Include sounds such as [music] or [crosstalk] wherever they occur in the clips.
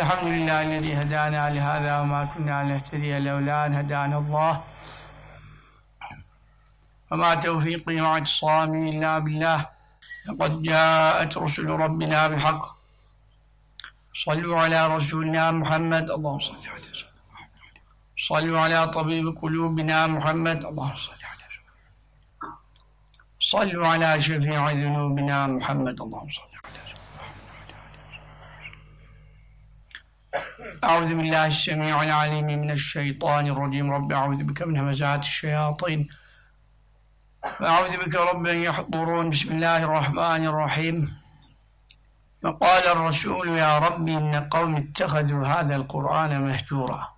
الحمد لله الذي هدانا لهذا وما كنا لنهتدي لولا أن هدانا الله. وما توفيقي واعتصامي إلا بالله. لقد جاءت رسل ربنا بالحق. صلوا على رسولنا محمد. اللهم صل على سيدنا صلوا على طبيب قلوبنا محمد. اللهم صل على صلوا على شفيع ذنوبنا محمد. اللهم صل أعوذ بالله السميع العليم من الشيطان الرجيم. رب أعوذ بك من همزات الشياطين. وأعوذ بك رب أن يحضرون. بسم الله الرحمن الرحيم. فقال الرسول يا رب إن قوم اتخذوا هذا القرآن مهجورا.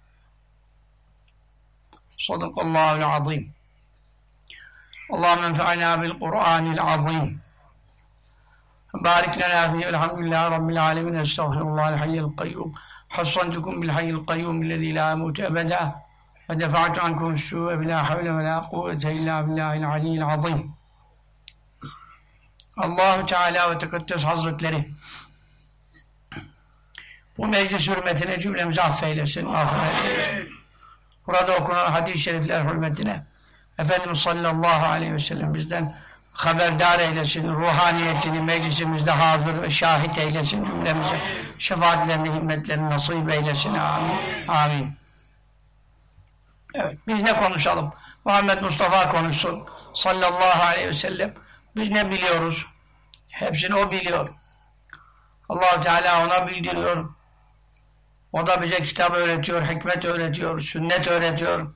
صدق الله العظيم. اللهم انفعنا بالقرآن العظيم. بارك لنا فيه. الحمد لله رب العالمين. أستغفر الله الحي القيوم. حصنتكم بالحي القيوم الذي لا يموت أبدا ودفعت عنكم السوء بلا حول ولا قوة إلا بالله العلي العظيم Allahu Teala ve Tekaddes Hazretleri bu meclis hürmetine cümlemizi affeylesin, mağfiret eylesin. Burada okunan hadis-i şerifler hürmetine Efendimiz sallallahu aleyhi ve sellem bizden haberdar eylesin, ruhaniyetini meclisimizde hazır ve şahit eylesin cümlemize. Şefaatlerini, himmetlerini nasip eylesin. Amin. Amin. Evet, biz ne konuşalım? Muhammed Mustafa konuşsun. Sallallahu aleyhi ve sellem. Biz ne biliyoruz? Hepsini o biliyor. allah Teala ona bildiriyor. O da bize kitap öğretiyor, hikmet öğretiyor, sünnet öğretiyor.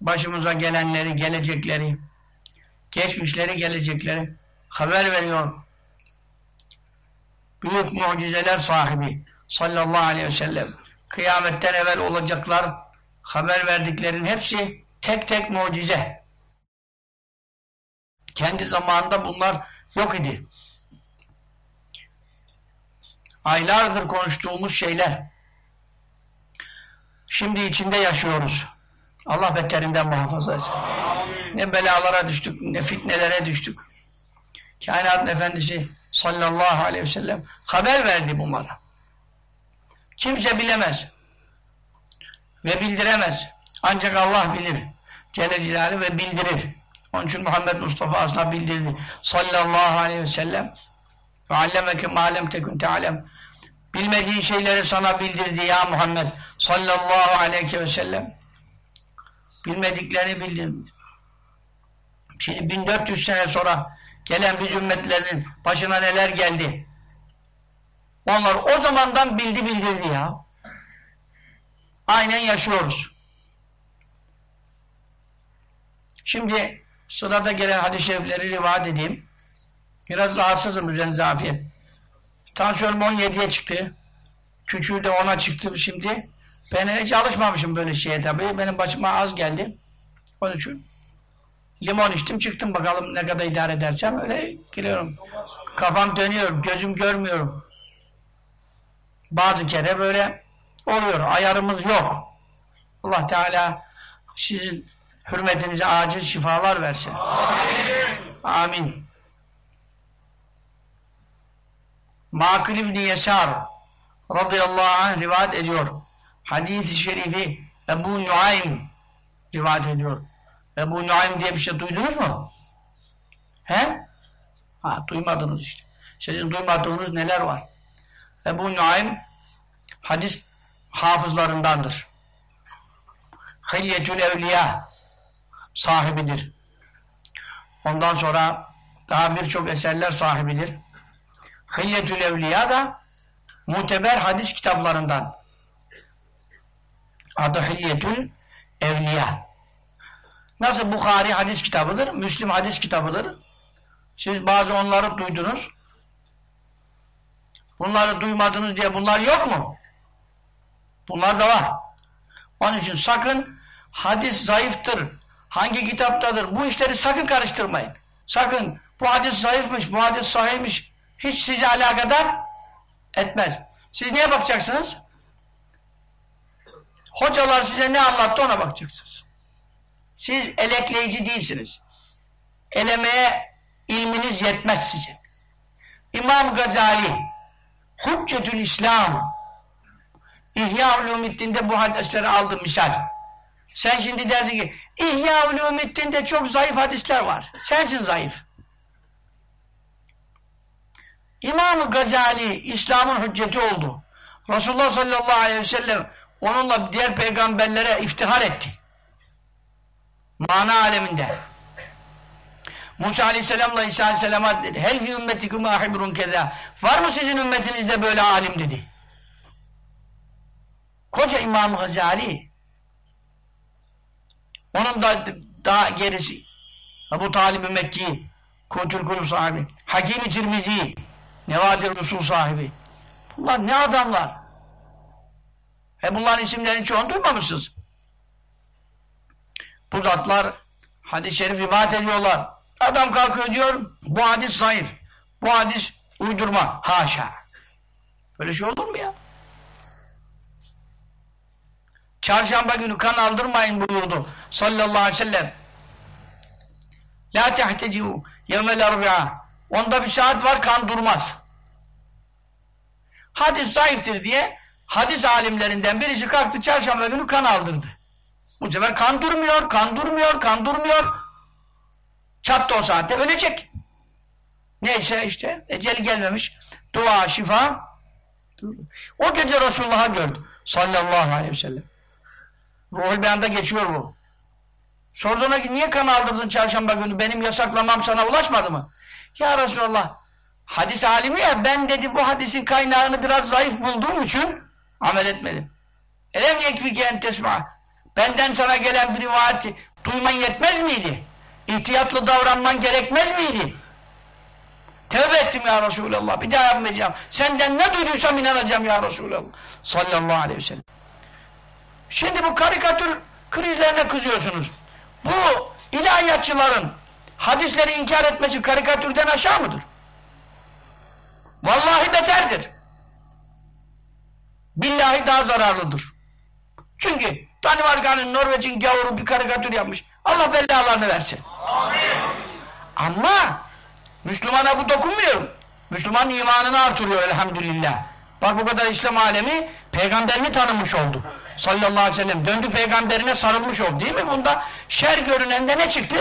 Başımıza gelenleri, gelecekleri, geçmişleri, gelecekleri haber veriyor. Büyük mucizeler sahibi sallallahu aleyhi ve sellem. Kıyametten evvel olacaklar haber verdiklerin hepsi tek tek mucize. Kendi zamanında bunlar yok idi. Aylardır konuştuğumuz şeyler. Şimdi içinde yaşıyoruz. Allah beterinden muhafaza etsin. Ne belalara düştük, ne fitnelere düştük. Kainatın Efendisi sallallahu aleyhi ve sellem haber verdi bunlara. Kimse bilemez. Ve bildiremez. Ancak Allah bilir. Celle ve bildirir. Onun için Muhammed Mustafa aslında bildirdi. Sallallahu aleyhi ve sellem ve allemeke ma'lem tekun te'alem bilmediğin şeyleri sana bildirdi ya Muhammed sallallahu aleyhi ve sellem bilmediklerini bildirdi. Şimdi 1400 sene sonra gelen biz ümmetlerin başına neler geldi. Onlar o zamandan bildi bildirdi ya. Aynen yaşıyoruz. Şimdi sırada gelen hadis-i şerifleri rivayet edeyim. Biraz rahatsızım üzerinize afiyet. Tansiyonum 17'ye çıktı. Küçüğü de 10'a çıktı şimdi. Ben hiç alışmamışım böyle şeye tabii. Benim başıma az geldi. Onun için limon içtim çıktım bakalım ne kadar idare edersem öyle giriyorum. Kafam dönüyor, gözüm görmüyorum. Bazı kere böyle oluyor. Ayarımız yok. Allah Teala sizin hürmetinize acil şifalar versin. Amin. Amin. Makil İbni Yesar radıyallahu anh rivayet ediyor. Hadis-i şerifi Ebu Nuaym rivayet ediyor. Ebu Nuaym diye bir şey duydunuz mu? He? Ha, duymadınız işte. Sizin duymadığınız neler var? Ebu Nuaym hadis hafızlarındandır. Hilyetül Evliya sahibidir. Ondan sonra daha birçok eserler sahibidir. Hilyetül Evliya da muteber hadis kitaplarından. Adı Hilyetül Evliya. Nasıl Bukhari hadis kitabıdır, Müslim hadis kitabıdır. Siz bazı onları duydunuz. Bunları duymadınız diye bunlar yok mu? Bunlar da var. Onun için sakın hadis zayıftır, hangi kitaptadır bu işleri sakın karıştırmayın. Sakın bu hadis zayıfmış, bu hadis sahihmiş hiç sizi alakadar etmez. Siz neye bakacaksınız? Hocalar size ne anlattı ona bakacaksınız. Siz elekleyici değilsiniz. Elemeye ilminiz yetmez sizin. İmam Gazali Hüccetül İslam. İhya Ulumiddin'de bu hadisleri aldım misal. Sen şimdi dersin ki İhya Ulumiddin'de çok zayıf hadisler var. Sensin zayıf. İmam-ı Gazali İslam'ın hücceti oldu. Resulullah sallallahu aleyhi ve sellem onunla diğer peygamberlere iftihar etti. Mana aleminde. Musa aleyhisselamla İsa aleyhisselama dedi. Hel fi ümmetikum ahibrun keza. Var mı sizin ümmetinizde böyle alim dedi. Koca İmam Gazali onun da daha gerisi Ebu Talib-i Mekki Kutül Kulub sahibi Hakim-i Tirmizi Nevadir Resul sahibi bunlar ne adamlar e bunların isimlerini çoğunu duymamışsınız bu zatlar hadis-i şerif rivayet ediyorlar. Adam kalkıyor diyor bu hadis zayıf bu hadis uydurma. Haşa. Böyle şey olur mu ya? Çarşamba günü kan aldırmayın buyurdu sallallahu aleyhi ve sellem. La tehteciu yevmel erbi'a. Onda bir saat var kan durmaz. Hadis zayıftır diye hadis alimlerinden birisi kalktı çarşamba günü kan aldırdı bu sefer kan durmuyor kan durmuyor kan durmuyor çattı o saatte ölecek neyse işte eceli gelmemiş dua şifa o gece Resulullah'a gördü sallallahu aleyhi ve sellem Ruhul Beyan'da geçiyor bu. Sorduğuna ki niye kan aldırdın çarşamba günü? Benim yasaklamam sana ulaşmadı mı? Ya Resulallah hadis alimi ya ben dedi bu hadisin kaynağını biraz zayıf bulduğum için amel etmedim. Elem yekfike en. Benden sana gelen bir rivayeti duyman yetmez miydi? İhtiyatlı davranman gerekmez miydi? Tevbe ettim ya Resulallah. Bir daha yapmayacağım. Senden ne duyduysam inanacağım ya Resulallah. Sallallahu aleyhi ve sellem. Şimdi bu karikatür krizlerine kızıyorsunuz. Bu ilahiyatçıların hadisleri inkar etmesi karikatürden aşağı mıdır? Vallahi beterdir. Billahi daha zararlıdır. Çünkü Danimarka'nın, Norveç'in gavuru bir karikatür yapmış. Allah belalarını versin. Amin. Ama Müslümana bu dokunmuyor. Müslüman imanını artırıyor elhamdülillah. Bak bu kadar İslam alemi peygamberini tanımış oldu sallallahu aleyhi ve sellem döndü peygamberine sarılmış oldu değil mi? Bunda şer görünende ne çıktı?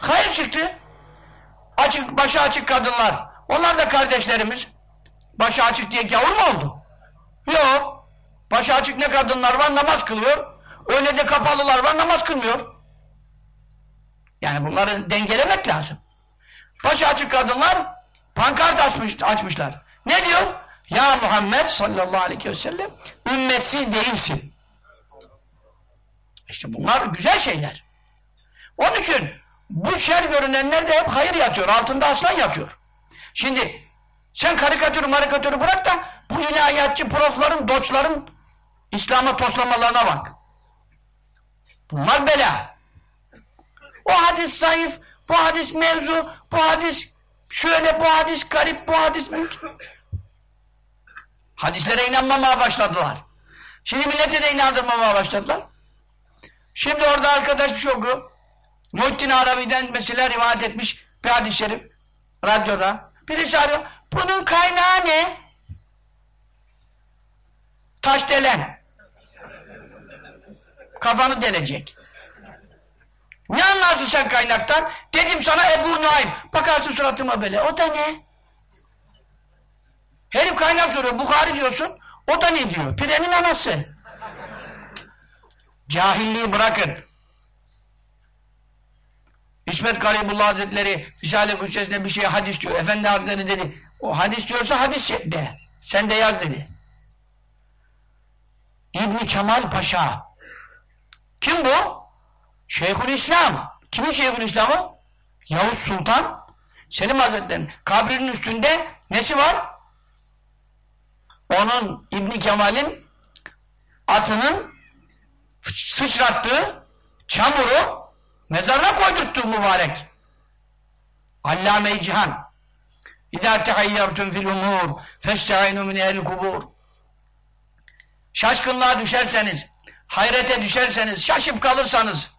Hayır çıktı. Açık, başı açık kadınlar. Onlar da kardeşlerimiz. Başı açık diye gavur mu oldu? Yok. Başı açık ne kadınlar var namaz kılıyor. Öyle de kapalılar var namaz kılmıyor. Yani bunları dengelemek lazım. Başı açık kadınlar pankart açmış, açmışlar. Ne diyor? Ya Muhammed sallallahu aleyhi ve sellem ümmetsiz değilsin. İşte bunlar güzel şeyler. Onun için bu şer görünenler de hep hayır yatıyor. Altında aslan yatıyor. Şimdi sen karikatürü marikatürü bırak da bu ilahiyatçı profların, doçların İslam'a toslamalarına bak. Bunlar bela. O hadis zayıf, bu hadis mevzu, bu hadis şöyle, bu hadis garip, bu hadis. Hadislere inanmamaya başladılar. Şimdi millete de inandırmamaya başladılar. Şimdi orada arkadaş bir şey oku. Muhittin Arabi'den mesela rivayet etmiş bir hadis-i şerif radyoda. Birisi arıyor. Bunun kaynağı ne? Taş delen. Kafanı delecek. Ne anlarsın sen kaynaktan? Dedim sana Ebu Nuaym. Bakarsın suratıma böyle. O da ne? Herif kaynak soruyor. Bukhari diyorsun. O da ne diyor? Pirenin anası. Cahilliği bırakın. İsmet Garibullah Hazretleri Risale-i Kudüs'esinde bir şey hadis diyor. Efendi Hazretleri dedi. O hadis diyorsa hadis de. Sen de yaz dedi. İbni Kemal Paşa. Kim bu? Şeyhül İslam. Kimin Şeyhül İslam'ı? Yavuz Sultan Selim Hazretleri'nin kabrinin üstünde nesi var? onun İbni Kemal'in atının sıçrattığı çamuru mezarına koydurttu mübarek. Allame-i Cihan İzâ tehayyertun fil umur festa'inu min ehl kubur Şaşkınlığa düşerseniz, hayrete düşerseniz, şaşıp kalırsanız,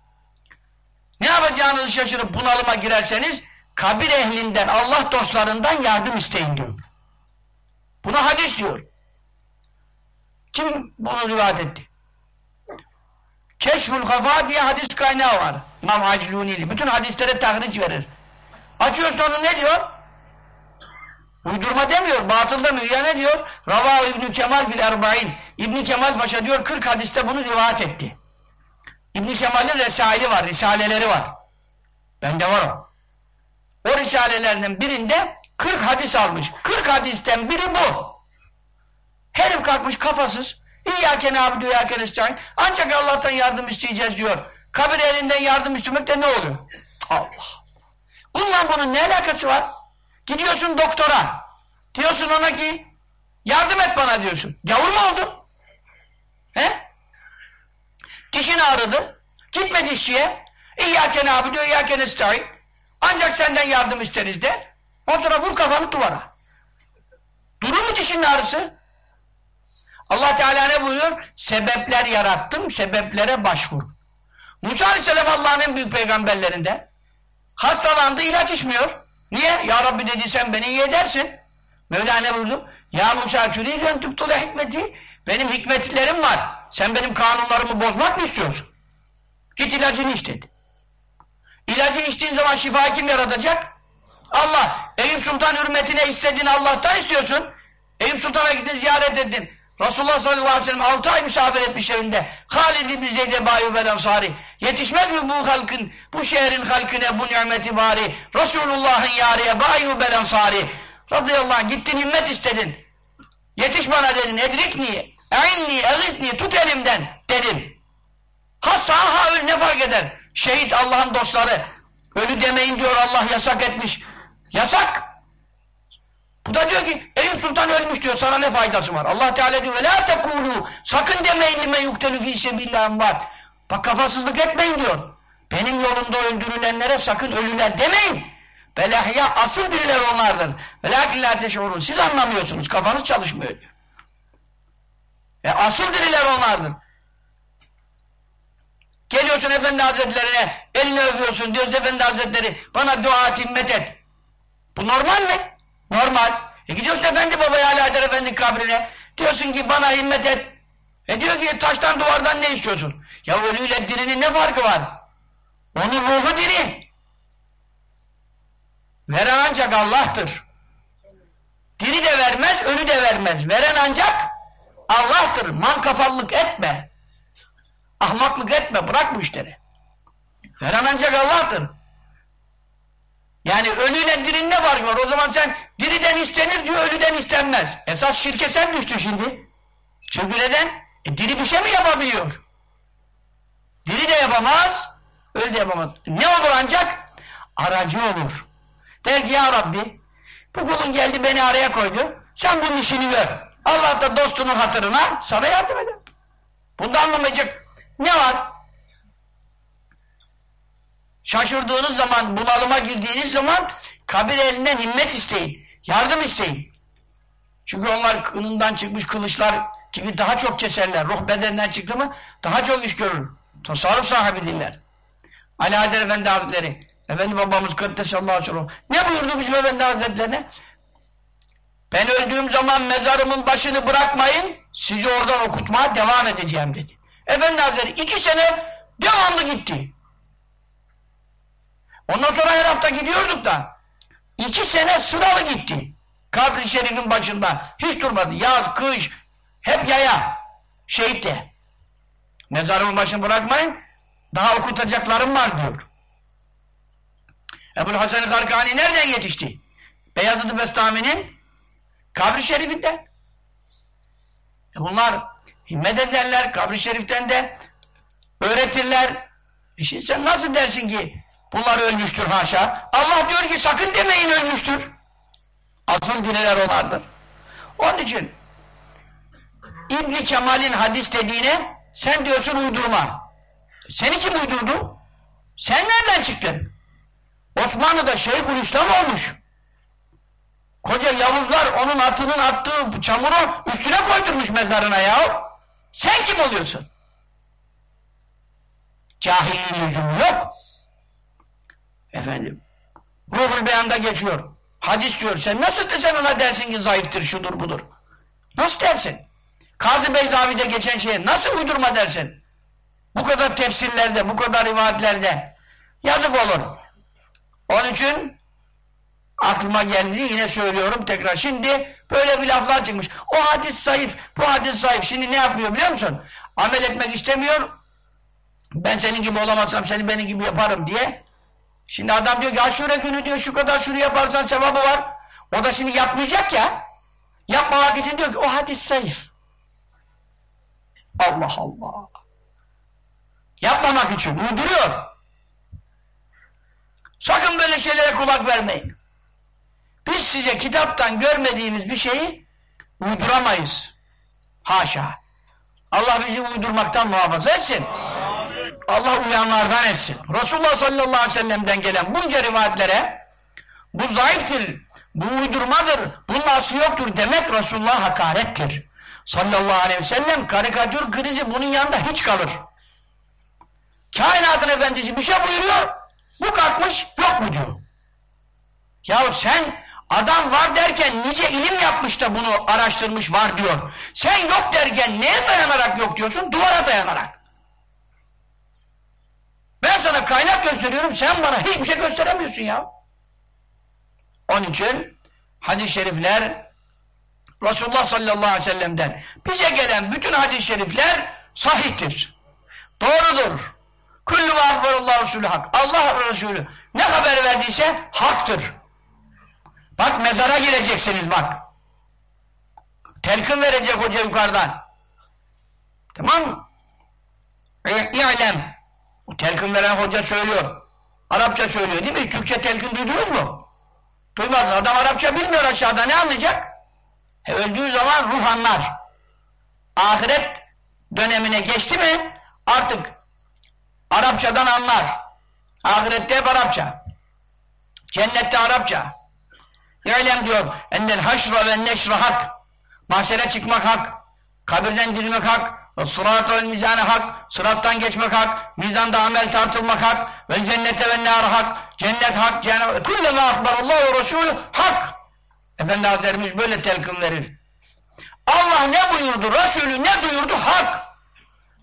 ne yapacağınızı şaşırıp bunalıma girerseniz, kabir ehlinden, Allah dostlarından yardım isteyin diyor. Buna hadis diyor. Kim bunu rivayet etti? Keşful Kafa diye hadis kaynağı var. İmam Haciluni'li. Bütün hadislere tahric verir. Açıyorsun onu ne diyor? Uydurma demiyor, batıl demiyor. Ya ne diyor? Rava İbn Kemal fil Erbain. İbn Kemal Paşa diyor 40 hadiste bunu rivayet etti. İbn Kemal'in resaili var, risaleleri var. Bende var o. O risalelerinin birinde 40 hadis almış. 40 hadisten biri bu. Herif kalkmış kafasız. İyyâke nâbidu yâke nestaîn. Ancak Allah'tan yardım isteyeceğiz diyor. Kabir elinden yardım istemek de ne oluyor? Allah. Bununla bunun ne alakası var? Gidiyorsun doktora. Diyorsun ona ki yardım et bana diyorsun. Gavur mu oldun? He? Dişin ağrıdı. Gitme dişçiye. İyyâke nâbidu iyyâke nestaîn. Ancak senden yardım isteriz de. Ondan sonra vur kafanı duvara. Durur mu dişin ağrısı? Allah Teala ne buyuruyor? Sebepler yarattım, sebeplere başvur. Musa Aleyhisselam Allah'ın en büyük peygamberlerinde hastalandı, ilaç içmiyor. Niye? Ya Rabbi dedi sen beni iyi edersin. Mevla ne buyurdu? Ya Musa türidün tüptule hikmeti. Benim hikmetlerim var. Sen benim kanunlarımı bozmak mı istiyorsun? Git ilacını iç dedi. İlacı içtiğin zaman şifa kim yaratacak? Allah. Eyüp Sultan hürmetine istediğin Allah'tan istiyorsun. Eyüp Sultan'a gittin ziyaret ettin. Resulullah sallallahu aleyhi ve sellem 6 ay misafir etmiş evinde. Halid ibn Zeyd Bayu Bel Ansari. Yetişmez mi bu halkın, bu şehrin halkine bu nimeti bari? Resulullah'ın yariye Bayu Bel Ansari. Radıyallahu anh gittin himmet istedin. Yetiş bana dedin. Edrikni, e'inni, eğizni, tut elimden dedin. Ha sağ ha öl ne fark eder? Şehit Allah'ın dostları. Ölü demeyin diyor Allah yasak etmiş. Yasak. Bu da diyor ki Eyüp Sultan ölmüş diyor sana ne faydası var? Allah Teala diyor ve la tekulu sakın demeyin lime yuktelü fî sebillâhım var. Bak kafasızlık etmeyin diyor. Benim yolumda öldürülenlere sakın ölüler demeyin. Belahya asıl diriler onlardır. Ve lakin la teş'urun. Siz anlamıyorsunuz. Kafanız çalışmıyor diyor. E asıl diriler onlardır. Geliyorsun Efendi Hazretlerine, elini öpüyorsun, diyorsun Efendi Hazretleri bana dua et, himmet et. Bu normal mi? Normal. E gidiyorsun Efendi Baba'ya Alaeddin Efendi kabrine, diyorsun ki bana himmet et. E diyor ki taştan duvardan ne istiyorsun? Ya ölüyle dirinin ne farkı var? Onun ruhu diri. Veren ancak Allah'tır. Diri de vermez, ölü de vermez. Veren ancak Allah'tır. Man kafallık etme. Ahmaklık etme, bırak bu işleri. Veren ancak Allah'tır. Yani ölüyle dirinin ne farkı var? O zaman sen diriden istenir diyor, ölüden istenmez. Esas şirke sen düştün şimdi. Çünkü neden? E, diri bir şey mi yapabiliyor? Diri de yapamaz, ölü de yapamaz. Ne olur ancak? Aracı olur. Der ki ya Rabbi, bu kulun geldi beni araya koydu, sen bunun işini gör. Allah da dostunun hatırına sana yardım eder. Bunda anlamayacak ne var? Şaşırdığınız zaman, bunalıma girdiğiniz zaman kabir elinden himmet isteyin. Yardım isteyin. Çünkü onlar kınından çıkmış kılıçlar gibi daha çok keserler. Ruh bedeninden çıktı mı daha çok iş görür. Tasarruf sahibi dinler. Ali Haydar Efendi Hazretleri, Efendi babamız Kaddesallahu aleyhi ve. Ne buyurdu bizim Efendi Hazretlerine? Ben öldüğüm zaman mezarımın başını bırakmayın, sizi oradan okutmaya devam edeceğim dedi. Efendi Hazretleri iki sene devamlı gitti. Ondan sonra her hafta gidiyorduk da iki sene sıralı gitti. Kabri şerifin başında. Hiç durmadı. Yaz, kış, hep yaya. Şehit de. Mezarımın başını bırakmayın. Daha okutacaklarım var diyor. Ebu Hasan-ı Karkani nereden yetişti? Beyazıt-ı Bestami'nin kabri şerifinden. E bunlar himmet ederler, kabri şeriften de öğretirler. E şimdi sen nasıl dersin ki bunlar ölmüştür haşa? Allah diyor ki sakın demeyin ölmüştür. Asıl dineler onlardır. Onun için ibn Kemal'in hadis dediğine sen diyorsun uydurma. Seni kim uydurdu? Sen nereden çıktın? Osmanlı'da Şeyhülislam olmuş. Koca Yavuzlar onun atının attığı çamuru üstüne koydurmuş mezarına ya. Sen kim oluyorsun? Cahilliğin lüzumu yok. Efendim. Ruhul beyanda geçiyor. Hadis diyor. Sen nasıl desen ona dersin ki zayıftır, şudur budur. Nasıl dersin? Kazı Beyzavi'de geçen şeye nasıl uydurma dersin? Bu kadar tefsirlerde, bu kadar rivayetlerde yazık olur. Onun için aklıma geldi yine söylüyorum tekrar. Şimdi böyle bir laflar çıkmış. O hadis zayıf, bu hadis zayıf. Şimdi ne yapıyor biliyor musun? Amel etmek istemiyor. Ben senin gibi olamazsam seni benim gibi yaparım diye. Şimdi adam diyor ki aşure günü diyor şu kadar şunu yaparsan sevabı var. O da şimdi yapmayacak ya. Yapmamak için diyor ki o hadis zayıf. Allah Allah. Yapmamak için uyduruyor. Sakın böyle şeylere kulak vermeyin. Biz size kitaptan görmediğimiz bir şeyi uyduramayız. Haşa. Allah bizi uydurmaktan muhafaza etsin. Allah uyanlardan etsin. Resulullah sallallahu aleyhi ve sellem'den gelen bunca rivayetlere bu zayıftır, bu uydurmadır, bunun aslı yoktur demek Resulullah hakarettir. Sallallahu aleyhi ve sellem karikatür krizi bunun yanında hiç kalır. Kainatın efendisi bir şey buyuruyor, bu kalkmış yok mu diyor. Ya sen adam var derken nice ilim yapmış da bunu araştırmış var diyor. Sen yok derken neye dayanarak yok diyorsun? Duvara dayanarak. Ben sana kaynak gösteriyorum, sen bana hiçbir şey gösteremiyorsun ya. Onun için hadis-i şerifler Resulullah sallallahu aleyhi ve sellem'den bize gelen bütün hadis-i şerifler sahihtir. Doğrudur. Kullu ve ahbarallahu Resulü hak. Allah Resulü ne haber verdiyse haktır. Bak mezara gireceksiniz bak. Telkin verecek hoca yukarıdan. Tamam mı? İ'lem. O telkin veren hoca söylüyor. Arapça söylüyor değil mi? Türkçe telkin duydunuz mu? Duymadınız. Adam Arapça bilmiyor aşağıda. Ne anlayacak? E, öldüğü zaman ruh anlar. Ahiret dönemine geçti mi artık Arapçadan anlar. Ahirette hep Arapça. Cennette Arapça. Ya'lem diyor. Ennel haşra ve neşre hak. Mahşere çıkmak hak. Kabirden dirilmek hak. Sırat ve mizanı hak. Sırattan geçmek hak. Mizanda amel tartılmak hak. Ve cennete ve nar hak. Cennet hak. Cennet kullema akbarallahu ve Resulü hak. Efendi Hazretlerimiz böyle telkin verir. Allah ne buyurdu? Resulü ne duyurdu? Hak.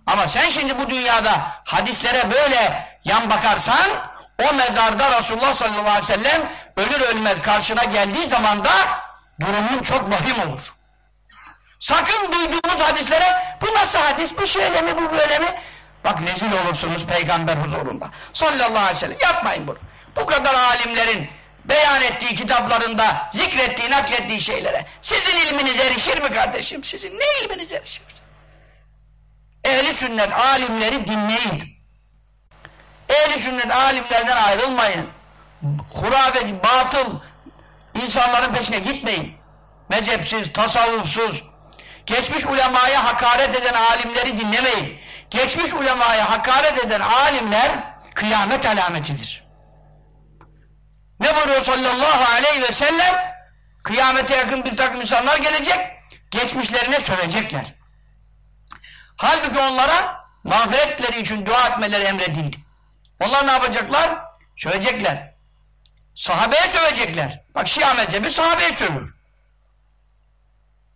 Ama sen şimdi bu dünyada hadislere böyle yan bakarsan o mezarda Resulullah sallallahu aleyhi ve sellem ölür ölmez karşına geldiği zaman da durumun çok vahim olur. Sakın duyduğunuz hadislere bu nasıl hadis, bu şöyle mi, bu böyle mi? Bak rezil olursunuz peygamber huzurunda. Sallallahu aleyhi ve sellem. Yapmayın bunu. Bu kadar alimlerin beyan ettiği kitaplarında zikrettiği, naklettiği şeylere. Sizin ilminiz erişir mi kardeşim? Sizin ne ilminiz erişir? Ehli sünnet alimleri dinleyin. Ehli sünnet alimlerden ayrılmayın. Hurafe, batıl insanların peşine gitmeyin. Mezhepsiz, tasavvufsuz, geçmiş ulemaya hakaret eden alimleri dinlemeyin. Geçmiş ulemaya hakaret eden alimler kıyamet alametidir. Ne buyuruyor sallallahu aleyhi ve sellem? Kıyamete yakın bir takım insanlar gelecek, geçmişlerine sövecekler. Halbuki onlara mağfiretleri için dua etmeleri emredildi. Onlar ne yapacaklar? Sövecekler. Sahabeye sövecekler. Bak Şia mezhebi sahabeye sövüyor.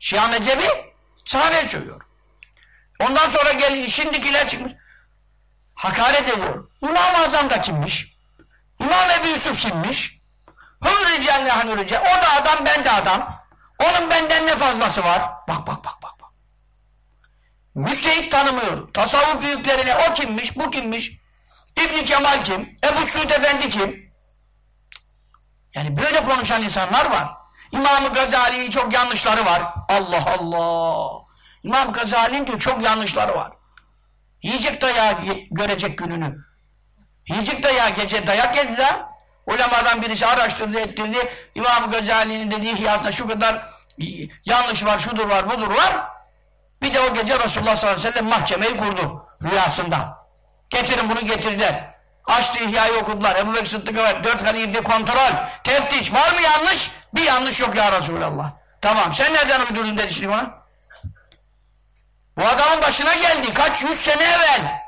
Şia mezhebi sahabeye sövüyor. Ondan sonra gel şimdikiler çıkmış. Hakaret ediyor. İmam-ı Azam da kimmiş? İmam Ebu Yusuf kimmiş? Hürri cennehan O da adam ben de adam. Onun benden ne fazlası var? Bak bak bak bak. bak. Müstehit tanımıyor. Tasavvuf büyüklerine o kimmiş, bu kimmiş? İbni Kemal kim? Ebu Suud Efendi kim? Yani böyle konuşan insanlar var. İmam-ı Gazali'nin çok yanlışları var. Allah Allah. İmam Gazali'nin diyor çok yanlışları var. Yiyecek dayağı görecek gününü. Yiyecek dayağı gece dayak yedi de ulemadan birisi araştırdı ettirdi. İmam Gazali'nin dediği hiyasında şu kadar yanlış var, şudur var, budur var. Bir de o gece Resulullah sallallahu aleyhi ve sellem mahkemeyi kurdu rüyasında. Getirin bunu getirdiler. Açtı ihyayı okudular. Ebu Bekir Sıddık'a ver. Dört halife kontrol. Teftiş. Var mı yanlış? Bir yanlış yok ya Resulallah. Tamam. Sen nereden uydurdun dedi şimdi bana? Bu adamın başına geldi. Kaç yüz sene evvel.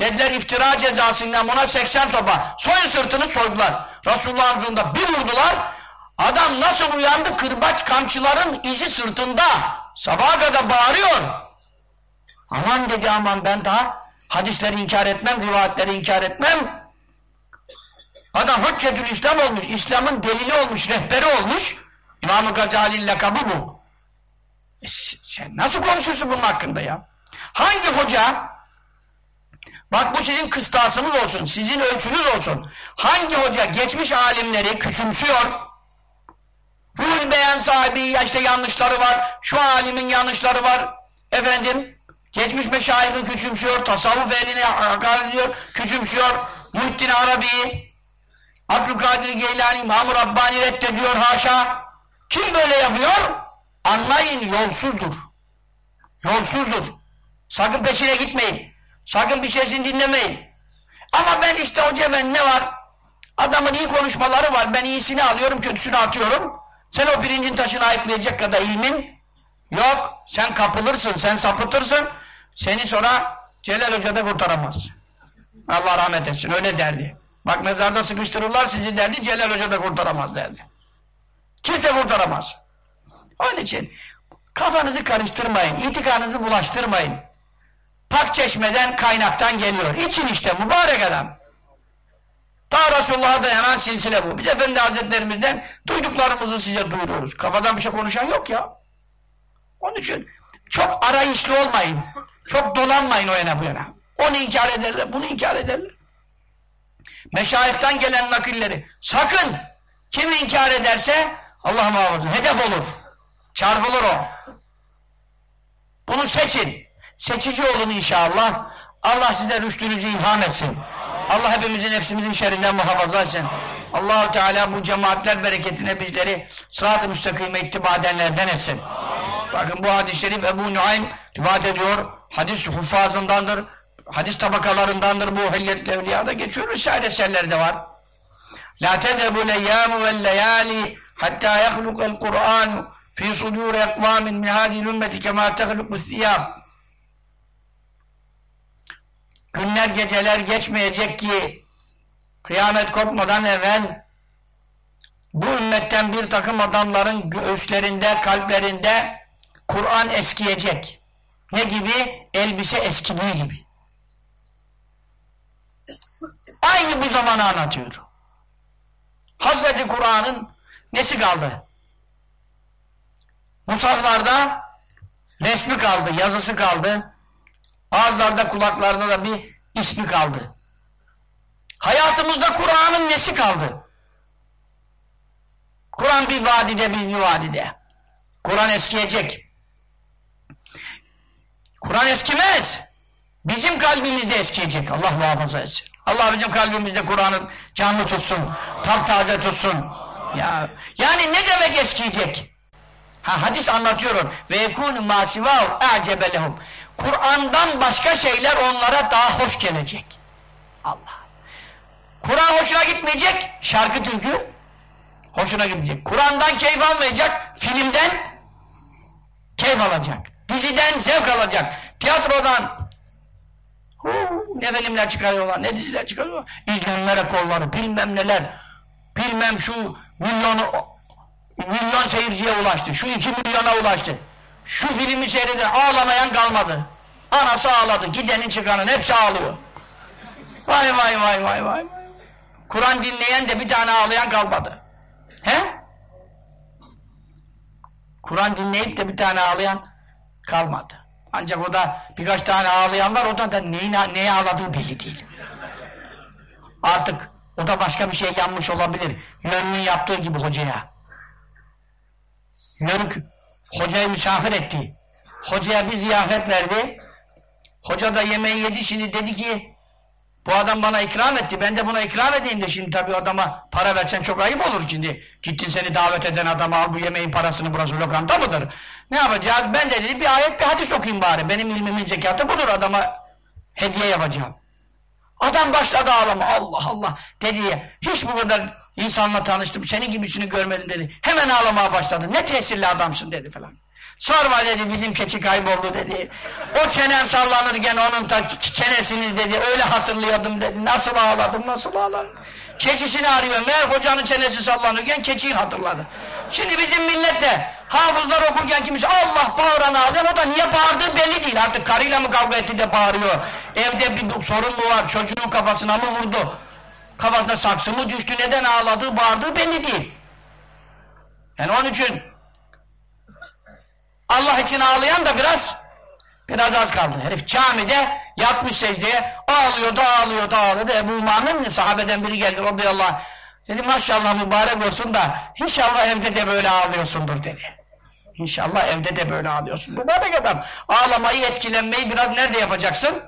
Dediler iftira cezasından buna 80 sopa. Soyun sırtını soydular. Resulullah'ın huzurunda bir vurdular. Adam nasıl uyandı? Kırbaç kamçıların izi sırtında. Sabaha kadar bağırıyor. Aman dedi aman ben daha hadisleri inkar etmem, rivayetleri inkar etmem. Adam Hüccetül İslam olmuş, İslam'ın delili olmuş, rehberi olmuş. İmam-ı Gazali'nin lakabı bu. E, sen nasıl konuşuyorsun bunun hakkında ya? Hangi hoca bak bu sizin kıstasınız olsun, sizin ölçünüz olsun. Hangi hoca geçmiş alimleri küçümsüyor? Ruhul beyan sahibi ya işte yanlışları var, şu alimin yanlışları var. Efendim, geçmiş meşayihin küçümsüyor, tasavvuf eline hakaret ediyor, küçümsüyor. Muhittin Arabi'yi, Abdülkadir Geylani, İmam-ı Rabbani reddediyor haşa. Kim böyle yapıyor? Anlayın yolsuzdur. Yolsuzdur. Sakın peşine gitmeyin. Sakın bir şeysini dinlemeyin. Ama ben işte hoca ben ne var? Adamın iyi konuşmaları var. Ben iyisini alıyorum, kötüsünü atıyorum. Sen o birincin taşını ayıklayacak kadar ilmin yok. Sen kapılırsın, sen sapıtırsın. Seni sonra Celal Hoca da kurtaramaz. Allah rahmet etsin. Öyle derdi. Bak mezarda sıkıştırırlar sizi derdi. Celal Hoca da kurtaramaz derdi. Kimse kurtaramaz. Onun için kafanızı karıştırmayın. itikadınızı bulaştırmayın. Pak çeşmeden kaynaktan geliyor. İçin işte mübarek adam. Ta Resulullah'a dayanan silsile bu. Biz Efendi Hazretlerimizden duyduklarımızı size duyuruyoruz. Kafadan bir şey konuşan yok ya. Onun için çok arayışlı olmayın. Çok dolanmayın o yana bu yana. Onu inkar ederler, bunu inkar ederler. Meşayihten gelen nakilleri sakın kim inkar ederse Allah muhafaza hedef olur. Çarpılır o. Bunu seçin. Seçici olun inşallah. Allah size rüştünüzü ilham etsin. Allah hepimizin nefsimizin şerrinden muhafaza etsin. Allahu Teala bu cemaatler bereketine bizleri sırat-ı müstakime ittiba edenlerden etsin. Bakın bu hadis-i şerif Ebu Nuaym rivayet ediyor. Hadis huffazındandır. Hadis tabakalarındandır. Bu Hillet Evliya'da geçiyor. Vesaire eserleri var. La tedhebu leyyamu vel leyali hatta yahluqal Kur'an fi sudur ekvamin min hadil ümmeti kema tehluqus siyab. Günler geceler geçmeyecek ki kıyamet kopmadan evvel bu ümmetten bir takım adamların göğüslerinde, kalplerinde Kur'an eskiyecek. Ne gibi? Elbise eskidiği gibi. Aynı bu zamanı anlatıyor. Hazreti Kur'an'ın nesi kaldı? Musaflarda resmi kaldı, yazısı kaldı. Bazılarda kulaklarda da bir ismi kaldı. Hayatımızda Kur'an'ın nesi kaldı? Kur'an bir vadide, bir vadide. Kur'an eskiyecek. Kur'an eskimez. Bizim kalbimizde eskiyecek. Allah muhafaza etsin. Allah bizim kalbimizde Kur'an'ı canlı tutsun. Taptaze tutsun. Ya, yani ne demek eskiyecek? Ha, hadis anlatıyorum. Ve yekûnü mâsivâhu e'cebelehum. Kur'an'dan başka şeyler onlara daha hoş gelecek. Allah. Kur'an hoşuna gitmeyecek, şarkı türkü hoşuna gidecek. Kur'an'dan keyif almayacak, filmden keyif alacak. Diziden zevk alacak. Tiyatrodan ne filmler çıkarıyorlar, ne diziler çıkarıyorlar. İzlenme kolları, bilmem neler. Bilmem şu milyonu milyon seyirciye ulaştı. Şu iki milyona ulaştı. Şu filmi seyreden ağlamayan kalmadı. Anası ağladı. Gidenin çıkanın hepsi ağlıyor. Vay vay vay vay vay. Kur'an dinleyen de bir tane ağlayan kalmadı. He? Kur'an dinleyip de bir tane ağlayan kalmadı. Ancak o da birkaç tane ağlayan var. O da, da neyin, neye ağladığı belli değil. Artık o da başka bir şey yanmış olabilir. Yönünün yaptığı gibi hocaya. Yörük hocayı misafir etti. Hocaya bir ziyafet verdi. Hoca da yemeği yedi şimdi dedi ki bu adam bana ikram etti. Ben de buna ikram edeyim de şimdi tabii adama para versen çok ayıp olur şimdi. Gittin seni davet eden adama al bu yemeğin parasını burası lokanta mıdır? Ne yapacağız? Ben de dedi bir ayet bir hadis okuyayım bari. Benim ilmimin zekatı budur adama hediye yapacağım. Adam başladı ağlama. Allah Allah dedi. Hiç bu kadar insanla tanıştım. Senin gibisini görmedim dedi. Hemen ağlamaya başladı. Ne tesirli adamsın dedi falan. Sorma dedi bizim keçi kayboldu dedi. O çenen sallanırken onun ta çenesini dedi öyle hatırlıyordum dedi. Nasıl ağladım nasıl ağladım. Keçisini arıyor. Meğer hocanın çenesi sallanırken keçiyi hatırladı. Şimdi bizim millet de hafızlar okurken kimisi Allah bağıranı ağlıyor. O da niye bağırdığı belli değil. Artık karıyla mı kavga etti de bağırıyor. Evde bir sorun mu var? Çocuğun kafasına mı vurdu? Kafasına saksı mı düştü? Neden ağladığı, bağırdığı belli değil. Yani onun için Allah için ağlayan da biraz biraz az kaldı. Herif camide yatmış secdeye ağlıyor da ağlıyor da ağlıyor da Ebu Umame'nin sahabeden biri geldi radıyallahu anh. Dedi maşallah mübarek olsun da inşallah evde de böyle ağlıyorsundur dedi. İnşallah evde de böyle ağlıyorsun. Mübarek adam. Ağlamayı, etkilenmeyi biraz nerede yapacaksın?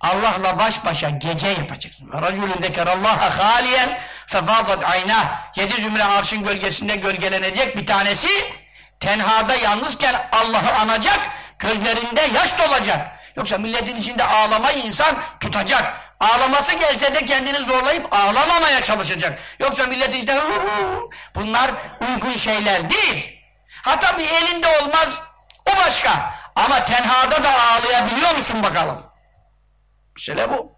Allah'la baş başa gece yapacaksın. Raculun zekerallaha haliyen fefadat ayna. Yedi zümre arşın gölgesinde gölgelenecek bir tanesi tenhada yalnızken Allah'ı anacak, gözlerinde yaş dolacak. Yoksa milletin içinde ağlamayı insan tutacak. Ağlaması gelse de kendini zorlayıp ağlamamaya çalışacak. Yoksa millet işte bunlar uygun şeyler değil. Ha tabii elinde olmaz o başka. Ama tenhada da ağlayabiliyor musun bakalım? Mesele bu.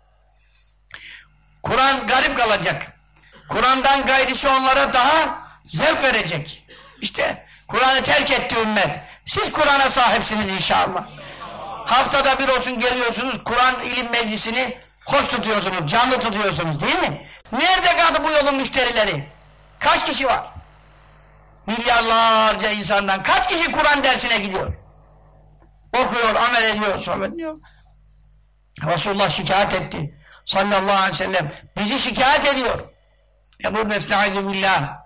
Kur'an garip kalacak. Kur'an'dan gayrisi onlara daha zevk verecek. İşte Kur'an'ı terk etti ümmet. Siz Kur'an'a sahipsiniz inşallah. Haftada bir olsun geliyorsunuz Kur'an ilim meclisini hoş tutuyorsunuz, canlı tutuyorsunuz değil mi? Nerede kaldı bu yolun müşterileri? Kaç kişi var? Milyarlarca insandan kaç kişi Kur'an dersine gidiyor? Okuyor, amel ediyor, sohbet ediyor. Resulullah şikayet etti. Sallallahu aleyhi ve sellem. Bizi şikayet ediyor. Ebu Nestaizu billah.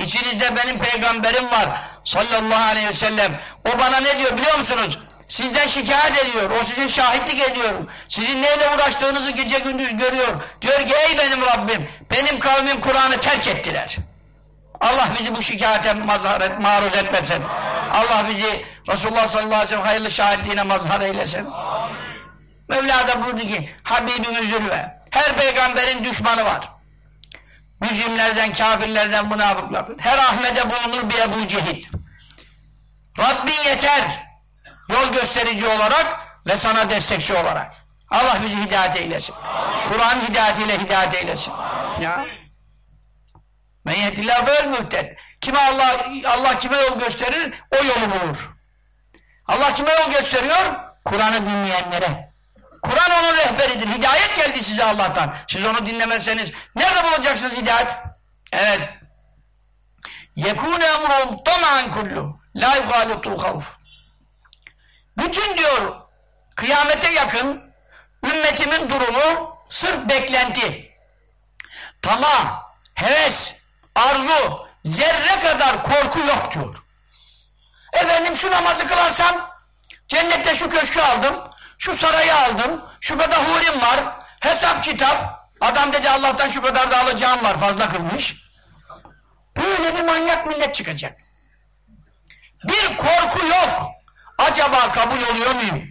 İçinizde benim peygamberim var sallallahu aleyhi ve sellem. O bana ne diyor biliyor musunuz? Sizden şikayet ediyor. O sizin şahitlik ediyor. Sizin neyle uğraştığınızı gece gündüz görüyor. Diyor ki ey benim Rabbim benim kavmim Kur'an'ı terk ettiler. Allah bizi bu şikayete mazhar maruz etmesin. Allah bizi Resulullah sallallahu aleyhi ve sellem hayırlı şahitliğine mazhar eylesin. Mevla da buyurdu ki Habibim üzülme. Her peygamberin düşmanı var. Mücrimlerden, kafirlerden, münafıklardan. Her Ahmet'e bulunur bir Ebu Cehil. Rabbin yeter. Yol gösterici olarak ve sana destekçi olarak. Allah bizi hidayet eylesin. Kur'an hidayetiyle hidayet eylesin. Ya. Men yehdillah vel mühtet. Kime Allah, Allah kime yol gösterir, o yolu bulur. Allah kime yol gösteriyor? Kur'an'ı dinleyenlere. Kur'an onun rehberidir. Hidayet geldi size Allah'tan. Siz onu dinlemezseniz nerede bulacaksınız hidayet? Evet. Yekûne emrum tama'an kullu. La yuhalitu havf. Bütün diyor kıyamete yakın ümmetimin durumu sırf beklenti. Tamam, heves, arzu, zerre kadar korku yok diyor. Efendim şu namazı kılarsam cennette şu köşkü aldım, şu sarayı aldım, şu kadar hurim var, hesap kitap, adam dedi Allah'tan şu kadar da alacağım var, fazla kılmış. Böyle bir manyak millet çıkacak. Bir korku yok. Acaba kabul oluyor muyum?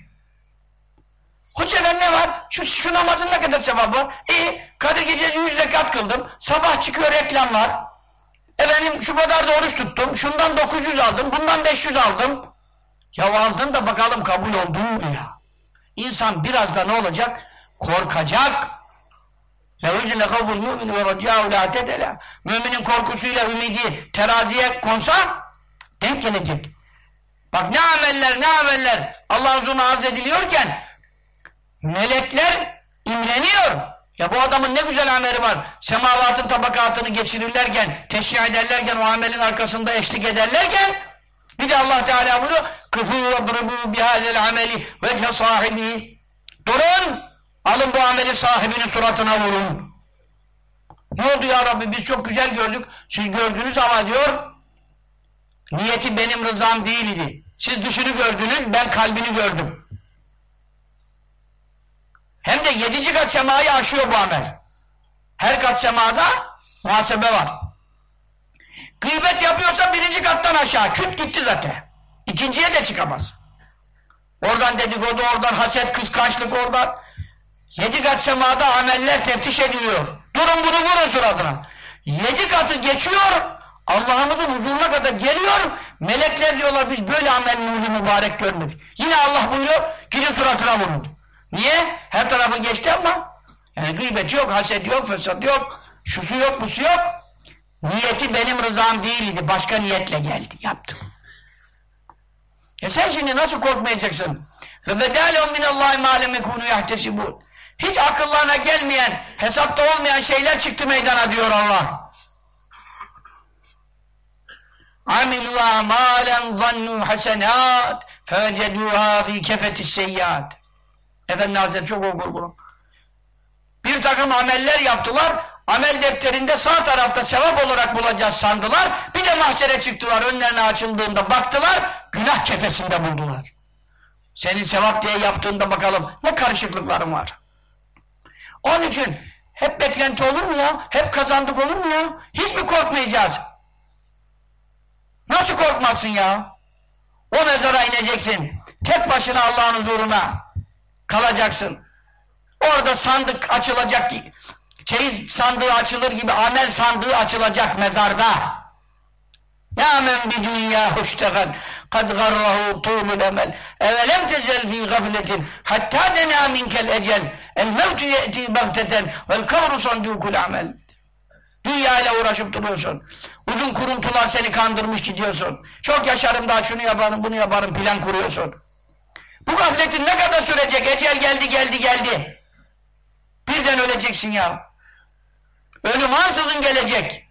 Hoca ben ne var? Şu, şu namazın ne kadar sevabı var? İyi, Kadir gecesi yüz rekat kıldım. Sabah çıkıyor reklamlar. Efendim şu kadar da oruç tuttum. Şundan 900 aldım, bundan 500 aldım. Ya aldın da bakalım kabul oldun mu ya? İnsan biraz da ne olacak? Korkacak. لَوْزِنَ خَوْفُ الْمُؤْمِنِ وَرَجَّاهُ لَا تَدَلَى Müminin korkusuyla ümidi teraziye konsa denk gelecek. Bak ne ameller ne ameller Allah'ın huzuruna arz ediliyorken melekler imreniyor. Ya bu adamın ne güzel ameli var. Semavatın tabakatını geçirirlerken, teşhir ederlerken, o amelin arkasında eşlik ederlerken bir de Allah Teala kıfû ve bihâzel ameli vece sahibi durun alın bu ameli sahibinin suratına vurun. Ne oldu ya Rabbi biz çok güzel gördük. Siz gördünüz ama diyor niyeti benim rızam değildi. Siz dışını gördünüz ben kalbini gördüm. Hem de yedinci kat semayı aşıyor bu amel. Her kat semada muhasebe var. Gıybet yapıyorsa birinci kattan aşağı. Küt gitti zaten. İkinciye de çıkamaz. Oradan dedikodu, oradan haset, kıskançlık oradan. Yedi kat semada ameller teftiş ediliyor. Durun bunu vurun suratına. Yedi katı geçiyor, Allah'ımızın huzuruna kadar geliyor, melekler diyorlar biz böyle amel nuru mübarek görmedik. Yine Allah buyuruyor, gidin suratına vurun. Niye? Her tarafı geçti ama yani gıybet yok, haset yok, fesat yok, şusu yok, busu yok. Niyeti benim rızam değildi, başka niyetle geldi, yaptım. E sen şimdi nasıl korkmayacaksın? Ve bedâlehum minallâhi mâ lem yekûnû yahtesibûn. Hiç akıllarına gelmeyen, hesapta olmayan şeyler çıktı meydana diyor Allah. Amilu amalen zannu hasenat feveceduha fi kefetis seyyat. Efendi Hazretleri çok okur bunu. Bir takım ameller yaptılar. Amel defterinde sağ tarafta sevap olarak bulacağız sandılar. Bir de mahşere çıktılar. Önlerine açıldığında baktılar. Günah kefesinde buldular. Senin sevap diye yaptığında bakalım ne karışıklıkların var. Onun için hep beklenti olur mu ya? Hep kazandık olur mu ya? Hiç mi korkmayacağız? Nasıl korkmazsın ya? O mezara ineceksin. Tek başına Allah'ın huzuruna kalacaksın. Orada sandık açılacak çeyiz sandığı açılır gibi amel sandığı açılacak mezarda. Ya men bi dünya huştegal kad garrahu tuğlul emel evelem tezel fi gafletin hatta dena minkel ecel el mevtü ye'ti bagteten vel kavru sandukul amel Dünya ile uğraşıp duruyorsun. Uzun kuruntular seni kandırmış gidiyorsun. Çok yaşarım daha şunu yaparım bunu yaparım plan kuruyorsun. Bu gafletin ne kadar sürecek? Ecel geldi geldi geldi. Birden öleceksin ya. Ölüm ansızın gelecek.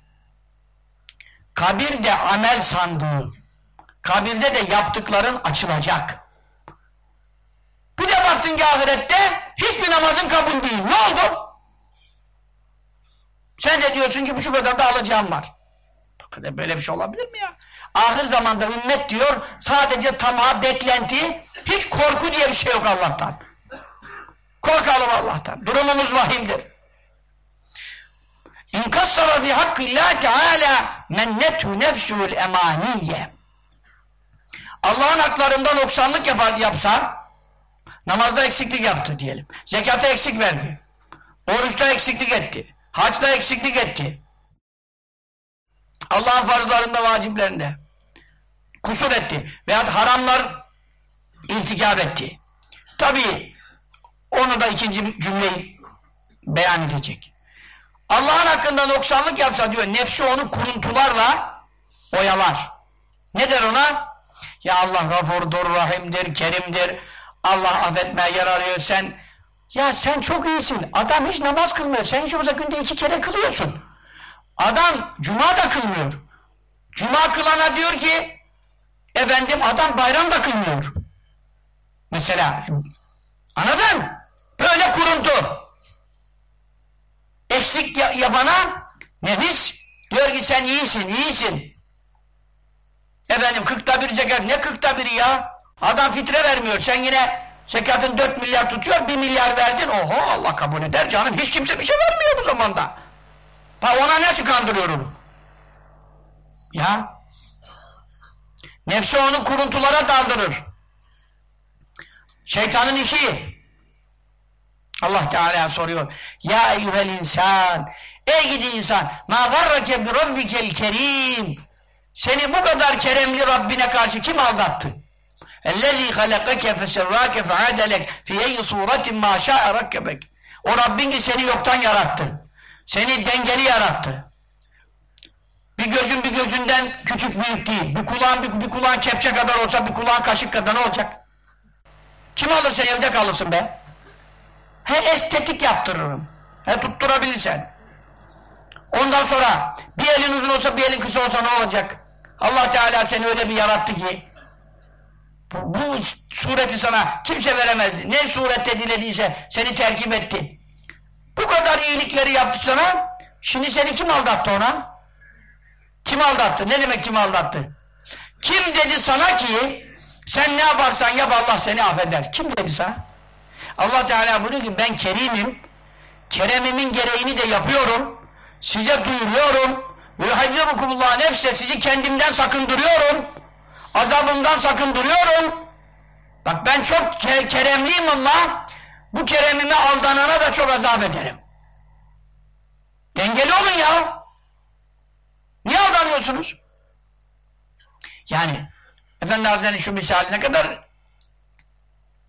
Kabir de amel sandığı. Kabirde de yaptıkların açılacak. Bir de baktın ki ahirette hiçbir namazın kabul değil. Ne oldu? Sen de diyorsun ki bu şu kadar da alacağım var. Böyle bir şey olabilir mi ya? Ahir zamanda ümmet diyor sadece tamah, beklenti, hiç korku diye bir şey yok Allah'tan. Korkalım Allah'tan. Durumumuz vahimdir. İnkassara fi hakkillâhi teâlâ mennethu nefsul emaniyye. Allah'ın haklarında noksanlık yapar, yapsa, namazda eksiklik yaptı diyelim. Zekata eksik verdi. Oruçta eksiklik etti. Haçta eksiklik etti. Allah'ın farzlarında, vaciplerinde. Kusur etti. Veyahut haramlar irtikap etti. Tabii onu da ikinci cümleyi beyan edecek. Allah'ın hakkında noksanlık yapsa diyor, nefsi onu kuruntularla oyalar. Ne der ona? Ya Allah gafurdur, rahimdir, kerimdir. Allah affetmeye yer arıyor. Sen ya sen çok iyisin. Adam hiç namaz kılmıyor. Sen hiç olsa günde iki kere kılıyorsun. Adam cuma da kılmıyor. Cuma kılana diyor ki efendim adam bayram da kılmıyor. Mesela anladın? Böyle kuruntu. Eksik yapana nefis diyor ki sen iyisin, iyisin. Efendim kırkta bir zekat. Ne kırkta biri ya? Adam fitre vermiyor. Sen yine zekatın dört milyar tutuyor, bir milyar verdin. Oho Allah kabul eder canım. Hiç kimse bir şey vermiyor bu zamanda. Ha ona nasıl kandırıyor onu? Ya. Nefsi onu kuruntulara daldırır. Şeytanın işi. Allah Teala soruyor. Ya eyyühel insan. Ey gidi insan. Ma garrake bi rabbikel kerim. Seni bu kadar keremli Rabbine karşı kim aldattı? Ellezî halakake fesirrâke feadelek fi eyyi suretin mâ şâ'e rakkebek. O Rabbin ki seni yoktan yarattı. Seni dengeli yarattı. Bir gözün bir gözünden küçük büyük değil. Bir kulağın bir, bir kulağın kepçe kadar olsa bir kulağın kaşık kadar ne olacak? Kim alırsa evde kalırsın be. He estetik yaptırırım. He tutturabilirsen. Ondan sonra bir elin uzun olsa bir elin kısa olsa ne olacak? Allah Teala seni öyle bir yarattı ki bu, bu sureti sana kimse veremezdi. Ne surette dilediyse seni terkip etti. Bu kadar iyilikleri yaptı sana. Şimdi seni kim aldattı ona? Kim aldattı? Ne demek kim aldattı? Kim dedi sana ki sen ne yaparsan yap Allah seni affeder. Kim dedi sana? Allah Teala buyuruyor ki ben kerimim. keremimin gereğini de yapıyorum. Size duyuruyorum. Ve haccabukumullah nefse sizi kendimden sakındırıyorum. Azabımdan sakındırıyorum. Bak ben çok ke keremliyim Allah. Bu keremime aldanana da çok azap ederim. Dengeli olun ya. Niye aldanıyorsunuz? Yani Efendi Hazretleri'nin şu misali ne kadar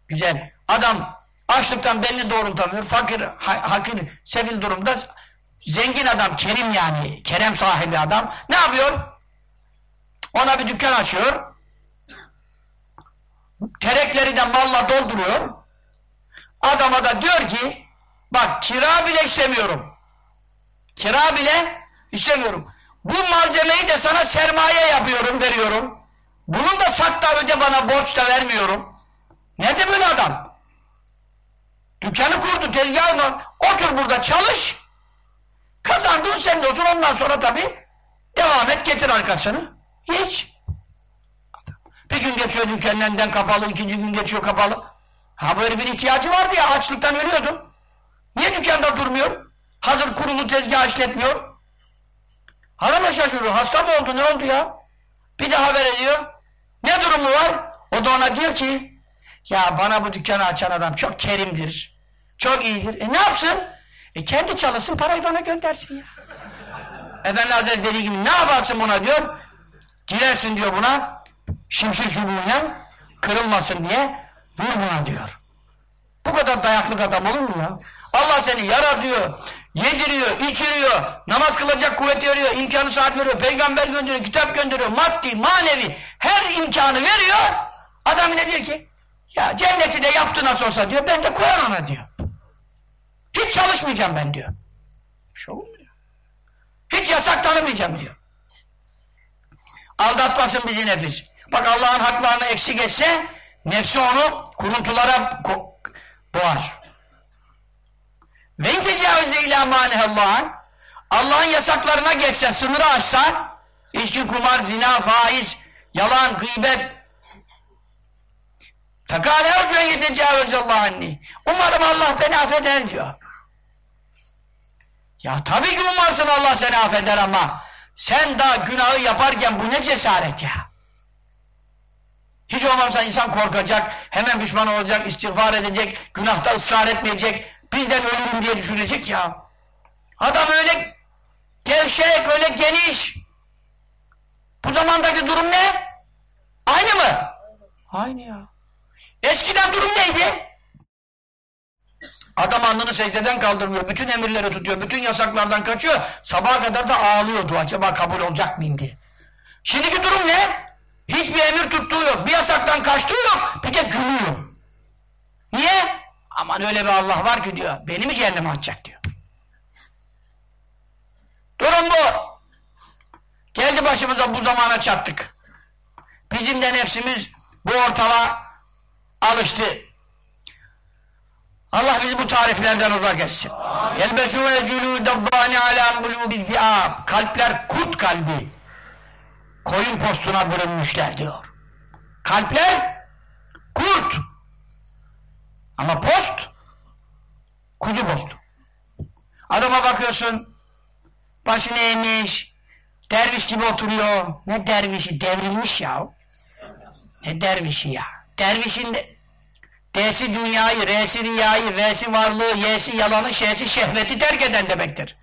güzel. Adam açlıktan belini doğrultamıyor. Fakir, ha hakir, sefil durumda. Zengin adam, kerim yani. Kerem sahibi adam. Ne yapıyor? Ona bir dükkan açıyor. Terekleri de malla dolduruyor. Adama da diyor ki bak kira bile istemiyorum. Kira bile istemiyorum. Bu malzemeyi de sana sermaye yapıyorum, veriyorum. Bunun da sakta öde bana borç da vermiyorum. Nerede böyle adam? Dükkanı kurdu, tezgahını. Otur burada çalış. Kazandığın sen de olsun. Ondan sonra tabii devam et, getir arkasını. Hiç. Bir gün geçiyor dükkanından kapalı, ikinci gün geçiyor kapalı. Ha bu herifin ihtiyacı vardı ya, açlıktan ölüyordu. Niye dükkanda durmuyor? Hazır kurulu tezgah işletmiyor. Hanıma şaşırıyor. Hasta mı oldu? Ne oldu ya? Bir de haber ediyor. Ne durumu var? O da ona diyor ki ya bana bu dükkanı açan adam çok kerimdir. Çok iyidir. E ne yapsın? E kendi çalışsın parayı bana göndersin ya. Efendi Hazretleri dediği gibi ne yaparsın buna diyor. Girersin diyor buna. Şimşir çubuğuyla kırılmasın diye vur buna diyor. Bu kadar dayaklık adam olur mu ya? Allah seni yaratıyor, yediriyor, içiriyor, namaz kılacak kuvvet veriyor, imkanı saat veriyor, peygamber gönderiyor, kitap gönderiyor, maddi, manevi her imkanı veriyor. Adam ne diyor ki? Ya cenneti de yaptı nasıl olsa diyor, ben de koyar diyor. Hiç çalışmayacağım ben diyor. Şey olmuyor. Hiç yasak tanımayacağım diyor. Aldatmasın bizi nefis. Bak Allah'ın haklarını eksik etse nefsi onu kuruntulara boğar. Ve intecavüze ilâ mânehallah Allah'ın yasaklarına geçse, sınırı aşsa içki, kumar, zina, faiz, yalan, gıybet fekâle ercüen yetecavüzellah anni umarım Allah beni affeder diyor. Ya tabii ki umarsın Allah seni affeder ama sen daha günahı yaparken bu ne cesaret ya? Hiç olmazsa insan korkacak, hemen pişman olacak, istiğfar edecek, günahta ısrar etmeyecek, birden ölürüm diye düşünecek ya. Adam öyle gevşek, öyle geniş. Bu zamandaki durum ne? Aynı mı? Aynı ya. Eskiden durum neydi? Adam alnını secdeden kaldırmıyor, bütün emirleri tutuyor, bütün yasaklardan kaçıyor, sabaha kadar da ağlıyordu acaba kabul olacak mıyım diye. Şimdiki durum ne? Hiçbir emir tuttuğu yok, bir yasaktan kaçtığı yok, bir de gülüyor. Niye? Aman öyle bir Allah var ki diyor, beni mi cehenneme atacak diyor. Durum bu. Geldi başımıza bu zamana çattık. Bizim de nefsimiz bu ortala alıştı. Allah bizi bu tariflerden uzak etsin. Yelbesûne cülûdebbâni alâ kulûbil fi'âb. Kalpler kurt kalbi. Koyun postuna bürünmüşler diyor. Kalpler kurt. Ama post kuzu postu. Adama bakıyorsun başını eğmiş derviş gibi oturuyor. Ne dervişi? Devrilmiş ya. Ne dervişi ya? Dervişin de D'si dünyayı, R'si riyayı, V'si varlığı, Y'si yalanı, Ş'si şehveti terk eden demektir.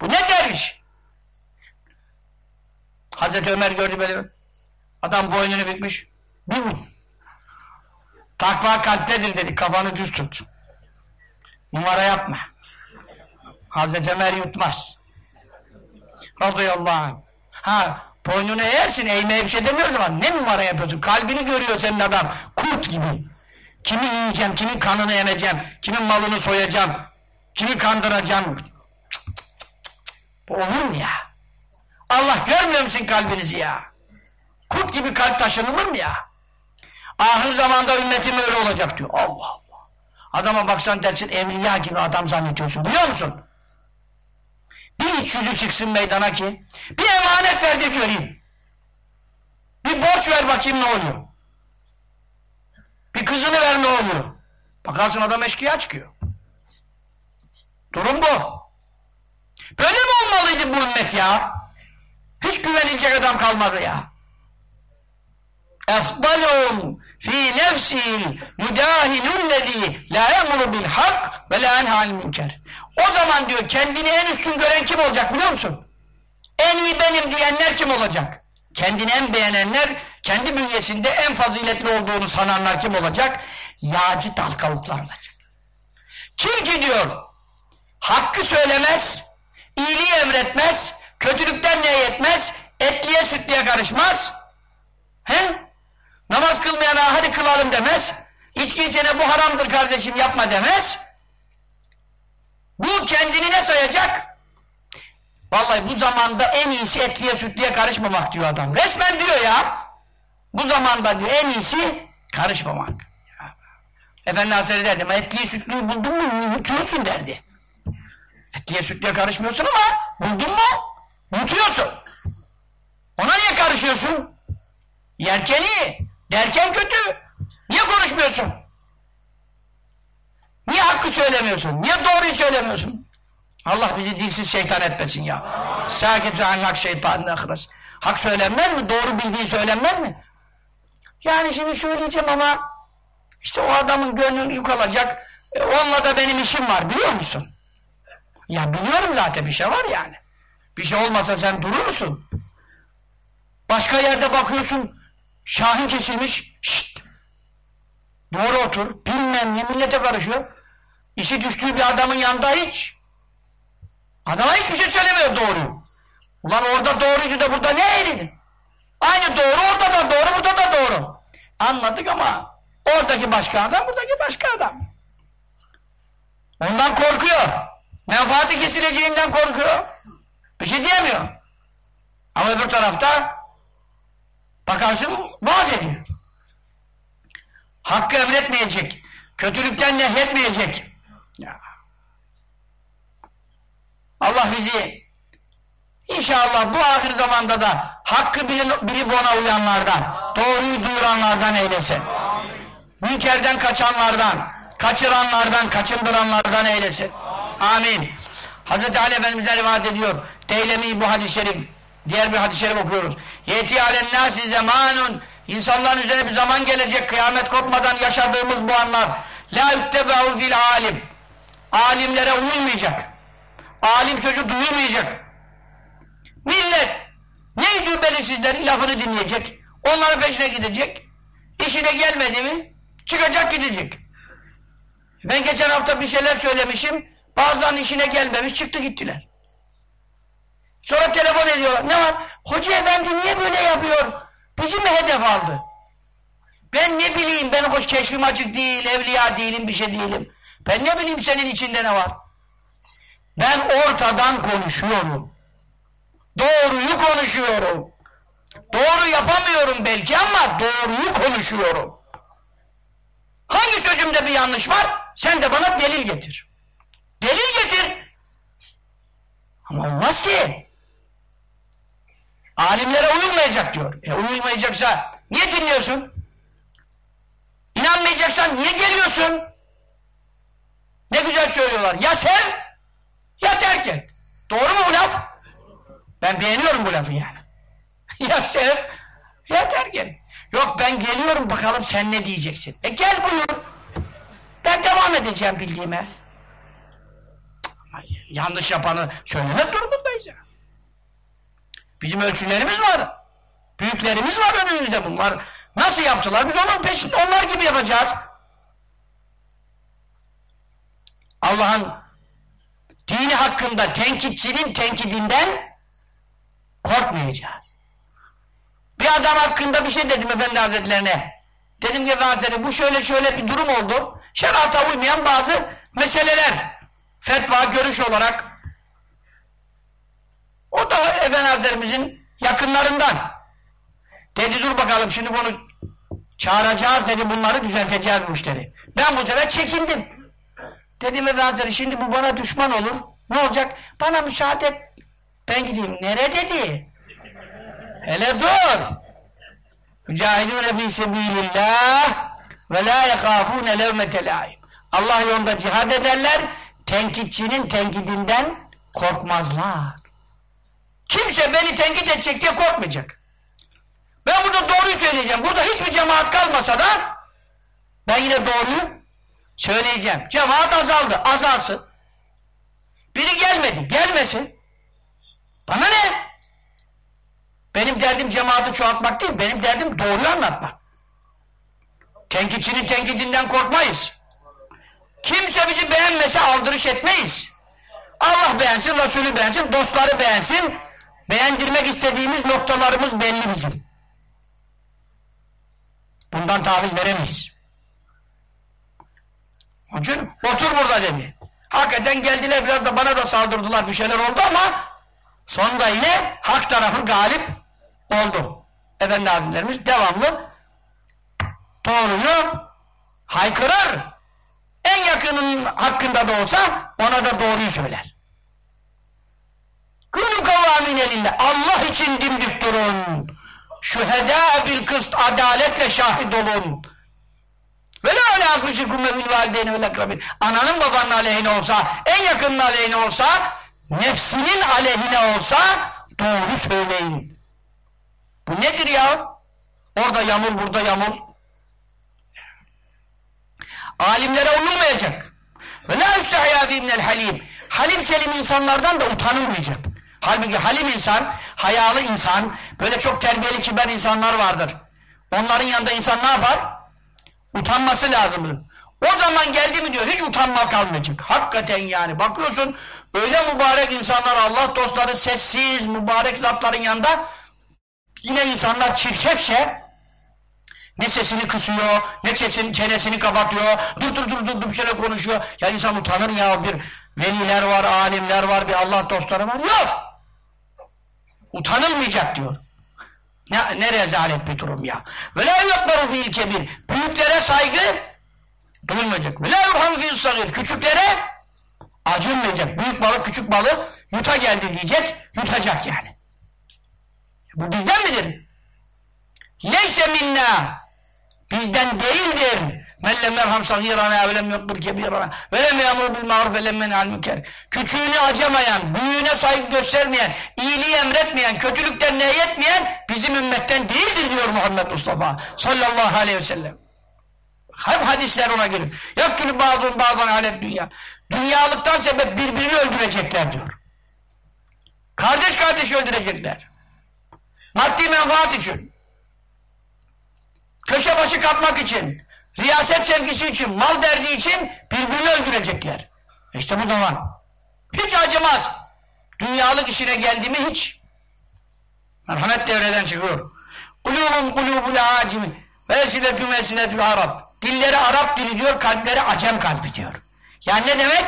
Bu ne derviş? Hazreti Ömer gördü böyle. Adam boynunu bükmüş. Bir Takva kalptedir dedi. Kafanı düz tut. Numara yapma. Hazreti Ömer yutmaz. Radıyallahu anh. Ha, boynunu eğersin, eğmeye bir şey demiyoruz ama ne numara yapıyorsun? Kalbini görüyor senin adam. Kurt gibi. Kimi yiyeceğim, kimin kanını emeceğim, kimin malını soyacağım, kimi kandıracağım. Cık cık cık olur mu ya? Allah görmüyor musun kalbinizi ya? Kurt gibi kalp taşınılır mı ya? Ahir zamanda ümmetim öyle olacak diyor. Allah Allah. Adama baksan dersin evliya gibi adam zannediyorsun. Biliyor musun? Bir iç yüzü çıksın meydana ki bir emanet ver de göreyim. Bir borç ver bakayım ne oluyor. Bir kızını ver ne oluyor. Bakarsın adam eşkıya çıkıyor. Durum bu. Böyle mi olmalıydı bu ümmet ya? Hiç güvenilecek adam kalmadı ya. Efdalun fi nefsil müdahilullezî la emru bil hak ve la enhal münker. O zaman diyor kendini en üstün gören kim olacak biliyor musun? En iyi benim diyenler kim olacak? Kendini en beğenenler, kendi bünyesinde en faziletli olduğunu sananlar kim olacak? Yağcı dalgalıklar olacak. Kim ki diyor, hakkı söylemez, iyiliği emretmez, kötülükten nehyetmez, etliye sütliye karışmaz, he? namaz kılmayana hadi kılalım demez, içki içene bu haramdır kardeşim yapma demez, bu kendini ne sayacak? Vallahi bu zamanda en iyisi etliye sütliye karışmamak diyor adam. Resmen diyor ya. Bu zamanda diyor en iyisi karışmamak. Efendi Hazretleri derdi ama etliye sütlüyü buldun mu yutuyorsun derdi. Etliye sütlüye karışmıyorsun ama buldun mu yutuyorsun. Ona niye karışıyorsun? Yerken iyi, derken kötü. Niye konuşmuyorsun? Niye hakkı söylemiyorsun? Niye doğruyu söylemiyorsun? Allah bizi dilsiz şeytan etmesin ya. Sakitü anlak şeytanın ahres. Hak söylenmez mi? Doğru bildiği söylenmez mi? Yani şimdi söyleyeceğim ama işte o adamın gönlü yük alacak. E, onunla da benim işim var biliyor musun? Ya biliyorum zaten bir şey var yani. Bir şey olmasa sen durur musun? Başka yerde bakıyorsun Şahin kesilmiş. Şşt. Doğru otur. Bilmem ne millete karışıyor. İşi düştüğü bir adamın yanında hiç. Adama hiçbir şey söylemiyor doğruyu. Ulan orada doğruydu da burada ne eğridin? Aynı doğru orada da doğru burada da doğru. Anladık ama oradaki başka adam buradaki başka adam. Ondan korkuyor. Menfaati kesileceğinden korkuyor. Bir şey diyemiyor. Ama öbür tarafta bakarsın vaaz ediyor. Hakkı emretmeyecek. Kötülükten nehyetmeyecek. Ya. Allah bizi inşallah bu ahir zamanda da hakkı bilip, ona uyanlardan, doğruyu duyuranlardan eylesin. Münkerden kaçanlardan, kaçıranlardan, kaçındıranlardan eylesin. Amin. Hz. Ali Efendimiz'den rivayet ediyor. Deylemi bu hadis-i şerif. Diğer bir hadis-i şerif okuyoruz. Yeti alen nasi zamanun İnsanların üzerine bir zaman gelecek kıyamet kopmadan yaşadığımız bu anlar. La yuttebe'u fil alim. Alimlere uyulmayacak. Alim sözü duyulmayacak. Millet neydi belisizlerin lafını dinleyecek. Onların peşine gidecek. İşine gelmedi mi çıkacak gidecek. Ben geçen hafta bir şeyler söylemişim. Bazılarının işine gelmemiş çıktı gittiler. Sonra telefon ediyorlar. Ne var? Hoca efendi niye böyle yapıyor? Bizi mi hedef aldı? Ben ne bileyim ben hoş keşfim açık değil, evliya değilim, bir şey değilim. Ben ne bileyim senin içinde ne var? Ben ortadan konuşuyorum. Doğruyu konuşuyorum. Doğru yapamıyorum belki ama doğruyu konuşuyorum. Hangi sözümde bir yanlış var? Sen de bana delil getir. Delil getir. Ama olmaz ki. Alimlere uyulmayacak diyor. E uyulmayacaksa niye dinliyorsun? İnanmayacaksan niye geliyorsun? Ne güzel söylüyorlar. Ya sev ya terk et. Doğru mu bu laf? Ben beğeniyorum bu lafı yani. Ya sev ya terk et. Yok ben geliyorum bakalım sen ne diyeceksin. E gel buyur. Ben devam edeceğim bildiğime. Yanlış yapanı söylemek durumundayız ya. Bizim ölçülerimiz var. Büyüklerimiz var önümüzde bunlar. Nasıl yaptılar? Biz onun peşinde onlar gibi yapacağız. Allah'ın dini hakkında tenkitçinin tenkidinden korkmayacağız. Bir adam hakkında bir şey dedim Efendi Hazretlerine. Dedim ki Efendi Hazretleri bu şöyle şöyle bir durum oldu. Şerata uymayan bazı meseleler. Fetva, görüş olarak. O da Efendi Hazretlerimizin yakınlarından. Dedi dur bakalım şimdi bunu çağıracağız dedi bunları düzelteceğiz bu. Ben bu sefer çekindim. Dedim Efendi Hazretleri şimdi bu bana düşman olur. Ne olacak? Bana müsaade et. Ben gideyim. Nere dedi? Hele dur. Mücahidûne fî sebîlillâh ve lâ yekâfûne levmete lâim. Allah yolunda cihad ederler. tenkitçinin tenkidinden korkmazlar. Kimse beni tenkit edecek diye korkmayacak. Ben burada doğruyu söyleyeceğim. Burada hiçbir cemaat kalmasa da ben yine doğruyu söyleyeceğim. Cemaat azaldı. Azalsın. Biri gelmedi. Gelmesin. Bana ne? Benim derdim cemaati çoğaltmak değil. Benim derdim doğruyu anlatmak. Tenkitçinin tenkidinden korkmayız. Kimse bizi beğenmese aldırış etmeyiz. Allah beğensin, Resulü beğensin, dostları beğensin. Beğendirmek istediğimiz noktalarımız belli bizim. Bundan taviz veremeyiz. Onun için otur burada dedi. Hakikaten geldiler biraz da bana da saldırdılar bir şeyler oldu ama sonunda yine hak tarafı galip oldu. Efendi azimlerimiz devamlı doğruyu haykırır. En yakının hakkında da olsa ona da doğruyu söyler. Kûnû kavâmin elinde. Allah için dimdik durun. Şühedâ bil kıst adaletle şahit olun. Ve la alâ anfusikum ve bil valideyni vel akrabin. Ananın babanın aleyhine olsa, en yakının aleyhine olsa, nefsinin aleyhine olsa doğru söyleyin. Bu nedir ya? Orada yamul, burada yamul. Alimlere uyulmayacak. Ve la üstehiyâ minel halim. Halim selim insanlardan da utanılmayacak. Halbuki halim insan, hayalı insan, böyle çok terbiyeli kibar insanlar vardır. Onların yanında insan ne yapar? Utanması lazımdır. O zaman geldi mi diyor hiç utanma kalmayacak. Hakikaten yani bakıyorsun öyle mübarek insanlar Allah dostları sessiz mübarek zatların yanında yine insanlar çirkefçe ne sesini kısıyor, ne sesini, çenesini kapatıyor, dur dur dur dur dur bir şeyler konuşuyor. Ya insan utanır ya bir veliler var, alimler var, bir Allah dostları var. Yok! Utanılmayacak diyor. Ne, ne rezalet bir durum ya. Ve la yukbaru fiil kebir. Büyüklere saygı duyulmayacak. Ve la yurham fiil sagir. Küçüklere acınmayacak. Büyük balık küçük balığı yuta geldi diyecek, yutacak yani. Bu bizden midir? Leyse minna. Bizden değildir. Men lem yerham sagirana ve lem kebirana ve lem yamur bil ma'ruf ve men'al münker. Küçüğünü acamayan, büyüğüne saygı göstermeyen, iyiliği emretmeyen, kötülükten nehyetmeyen bizim ümmetten değildir diyor Muhammed Mustafa sallallahu aleyhi ve sellem. Hep hadisler ona gelir. Yaktülü bazın bazan alet dünya. Dünyalıktan sebep birbirini öldürecekler diyor. Kardeş kardeş öldürecekler. Maddi menfaat için. Köşe başı kapmak için, riyaset sevgisi için, mal derdi için birbirini öldürecekler. İşte bu zaman hiç acımaz. Dünyalık işine geldi mi hiç. Merhamet devreden çıkıyor. Kulubun kulubul acimi ve esiletü mesiletül Arap. Dilleri Arap dili diyor, kalpleri Acem kalbi diyor. Yani ne demek?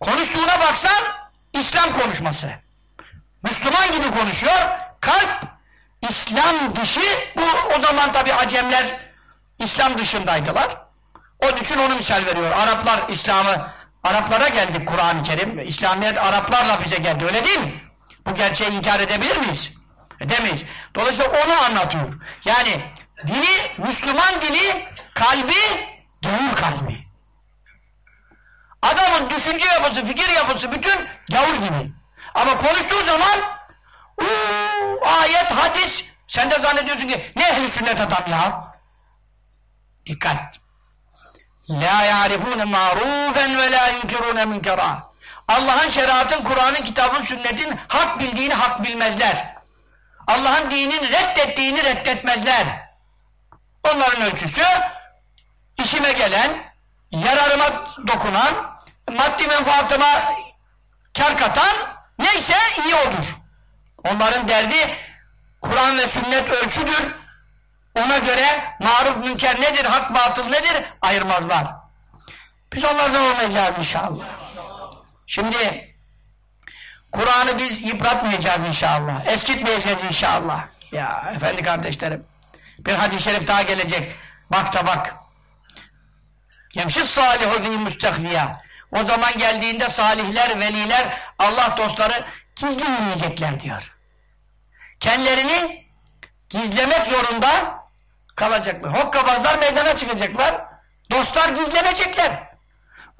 Konuştuğuna baksan İslam konuşması. Müslüman gibi konuşuyor, kalp İslam dışı, bu o zaman tabi Acemler İslam dışındaydılar. Onun için onu misal veriyor. Araplar İslam'ı, Araplara geldik Kur'an-ı Kerim. İslamiyet Araplarla bize geldi öyle değil mi? Bu gerçeği inkar edebilir miyiz? Edemeyiz. Dolayısıyla onu anlatıyor. Yani dili, Müslüman dili, kalbi, gavur kalbi. Adamın düşünce yapısı, fikir yapısı bütün gavur gibi. Ama konuştuğu zaman Ayet, hadis. Sen de zannediyorsun ki ne ehli sünnet adam ya? Dikkat. La ya'rifune ma'rufen ve la yunkirune münkera. Allah'ın şeriatın, Kur'an'ın, kitabın, sünnetin hak bildiğini hak bilmezler. Allah'ın dinin reddettiğini reddetmezler. Onların ölçüsü işime gelen, yararıma dokunan, maddi menfaatıma kar katan neyse iyi odur. Onların derdi Kur'an ve sünnet ölçüdür. Ona göre maruf münker nedir, hak batıl nedir ayırmazlar. Biz onlardan olmayacağız inşallah. Şimdi Kur'an'ı biz yıpratmayacağız inşallah. Eskitmeyeceğiz inşallah. Ya efendi kardeşlerim. Bir hadis-i şerif daha gelecek. Bak da bak. Yemşis salihu fi müstehviya. O zaman geldiğinde salihler, veliler, Allah dostları gizli yürüyecekler diyor kendilerini gizlemek zorunda kalacaklar. Hokkabazlar meydana çıkacaklar. Dostlar gizlenecekler.